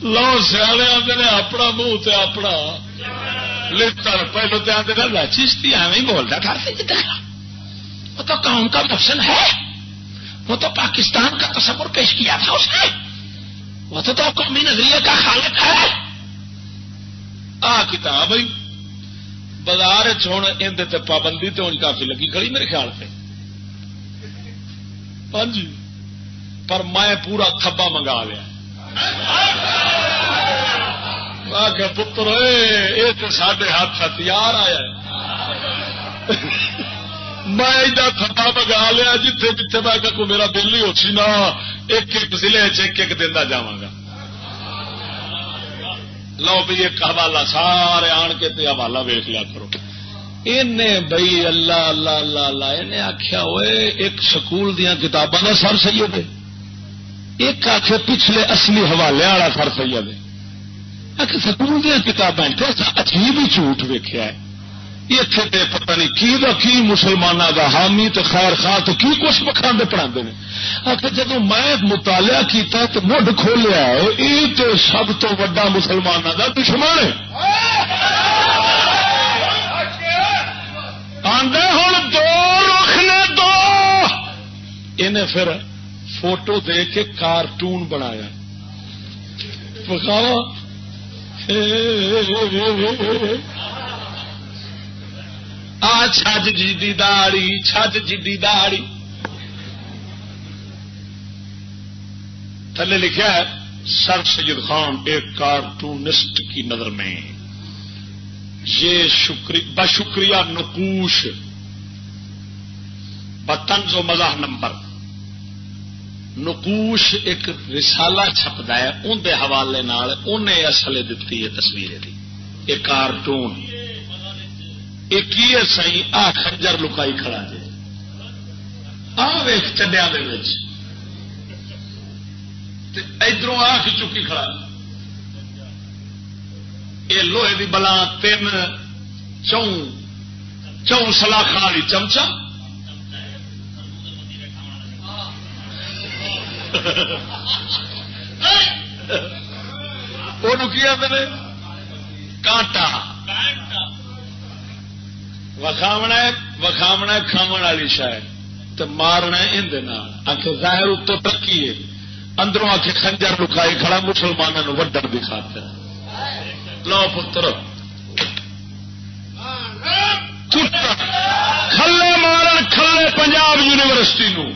لو سیاح آتے نے اپنا منہ اپنا۔ پہلو تو آتے گا چیشتی ایویں بولتا تھا وہ تو قوم کا مفسل ہے وہ تو پاکستان کا تصور پیش کیا تھا اس نے وہ تو قومی نظریے کا خالق ہے آ کتاب بازار اندر پابندی تو ان کافی لگی کھڑی میرے خیال سے ہاں جی پر میں پورا تھبا منگا لیا پتر یہ تو سڈے ہاتھ ہتھیار آیا میں ایڈا تھبا منگا لیا جتھے جتھے میں کہ میرا دل ہی اچھی نا، ایک ایک ضلع ایک ایک دن جا لو بھی ایک حوالہ سارے آن کے حوالہ ویخ لیا کرو۔ بئی اللہ اللہ اللہ اللہ انہیں آخیا ہوئے، ایک سکول دیا کتاباں کا سر سید ہے ایک آخ پچھلے اصلی حوالے والا سر سید ہے سکول دیا کتابیں عجیب ہی جھوٹ ویکیا ہے۔ اتنے پتہ نہیں کی دا کی مسلمانوں کا حامی تو خیر خاں تو کی کچھ بکھا پڑھا آخر جب میں مطالعہ کیتا تو مڈ کھولیا یہ تو سب تو وا مسلمانوں کا دشمن ہے۔ آدھے ہوں دو رخ نے دو۔ انہیں پھر فوٹو دے کے کارٹون بنایا۔ بخاوا آ چھج جی داڑی، چھج جی داڑی۔ تھلے لکھا ہے، سر سید خان ایک کارٹونسٹ کی نظر میں۔ یہ بشکریہ نقوش۔ بطنز و مزاح نمبر۔ نقوش ایک رسالہ چھپتا ہے اندر حوالے انہیں اصل دیتی ہے تصویر کی ایک کارٹون۔ ایک سی آ خنجر لکائی کھڑا جی آ ویخ چڈیا ادھر آ چکی کھڑا۔ یہ لوہے کی بلا تین چون چون سلاخ والی چمچا۔ وہ کانٹا وکھاونا وکھاونا کھاو والی شاید تو مارنا اندر آخر ظاہر اتو ترقی ہے اندروں آ کے خنجر لکائی کھڑا مسلمانوں وڈر دکھاتا لو پتر کھلے مارن کھلے پنجاب یونیورسٹی نو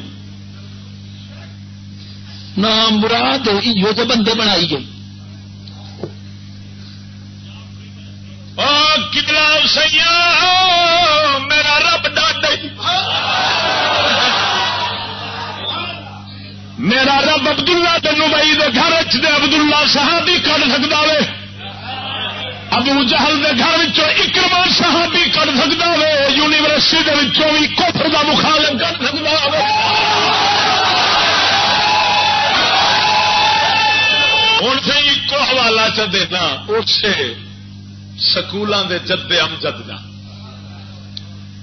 نام مراد یہ تو بندے بنائی گئی۔ کتنا سیا میرا رب ڈاڈ میرا رب ابد اللہ تین بھائی گھر ابد اللہ صحابی کر سکتا وے۔ ابو جہل کے گھر اکرما صحابی کر سکتا وے۔ یونیورسٹی دے بھی کوفر کا مخالف کر سکتا وے۔ ہوں سے ایک حوالہ چ دینا، اسے سکولوں کے جدے امجد کا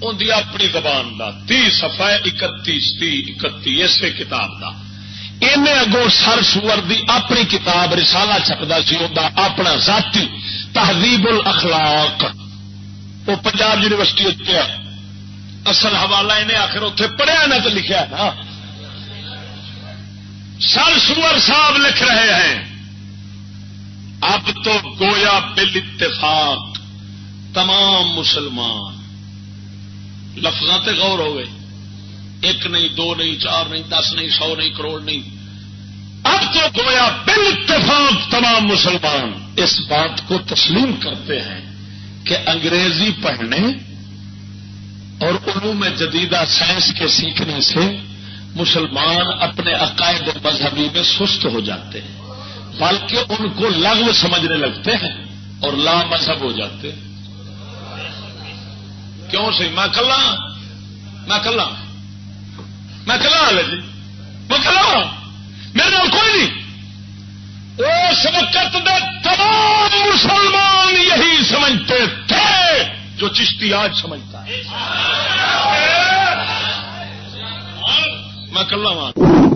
اندی اپنی زبان کا تی سفا اکتیس، تی اکتی اسی کتاب کا ان اگوں سر سور دی اپنی کتاب رسالہ چھپتا سی اپنا ذاتی تہذیب الاخلاق۔ وہ پنجاب یونیورسٹی اتنے اصل حوالہ انہیں آخر اتنے پڑھیا نہ تو لکھا نا سر سور صاحب لکھ رہے ہیں۔ اب تو گویا بل اتفاق تمام مسلمان۔ لفظ تے غور ہو گئے ایک نہیں، دو نہیں، چار نہیں، دس نہیں، سو نہیں، کروڑ نہیں۔ اب تو گویا بل اتفاق تمام مسلمان اس بات کو تسلیم کرتے ہیں کہ انگریزی پڑھنے اور علوم جدیدہ سائنس کے سیکھنے سے مسلمان اپنے عقائد مذہبی میں سست ہو جاتے ہیں۔ بلکہ ان کو لغو سمجھنے لگتے ہیں اور لا مذہب ہو جاتے ہیں۔ کیوں سی میں کلا ہاں۔ میں کلا ہاں۔ میں کلا والے ہاں جی۔ میں کلا میرے نال کوئی نہیں۔ اس وقت میں تمام مسلمان یہی سمجھتے تھے جو چشتی آج سمجھتا ہے۔ میں کلا مان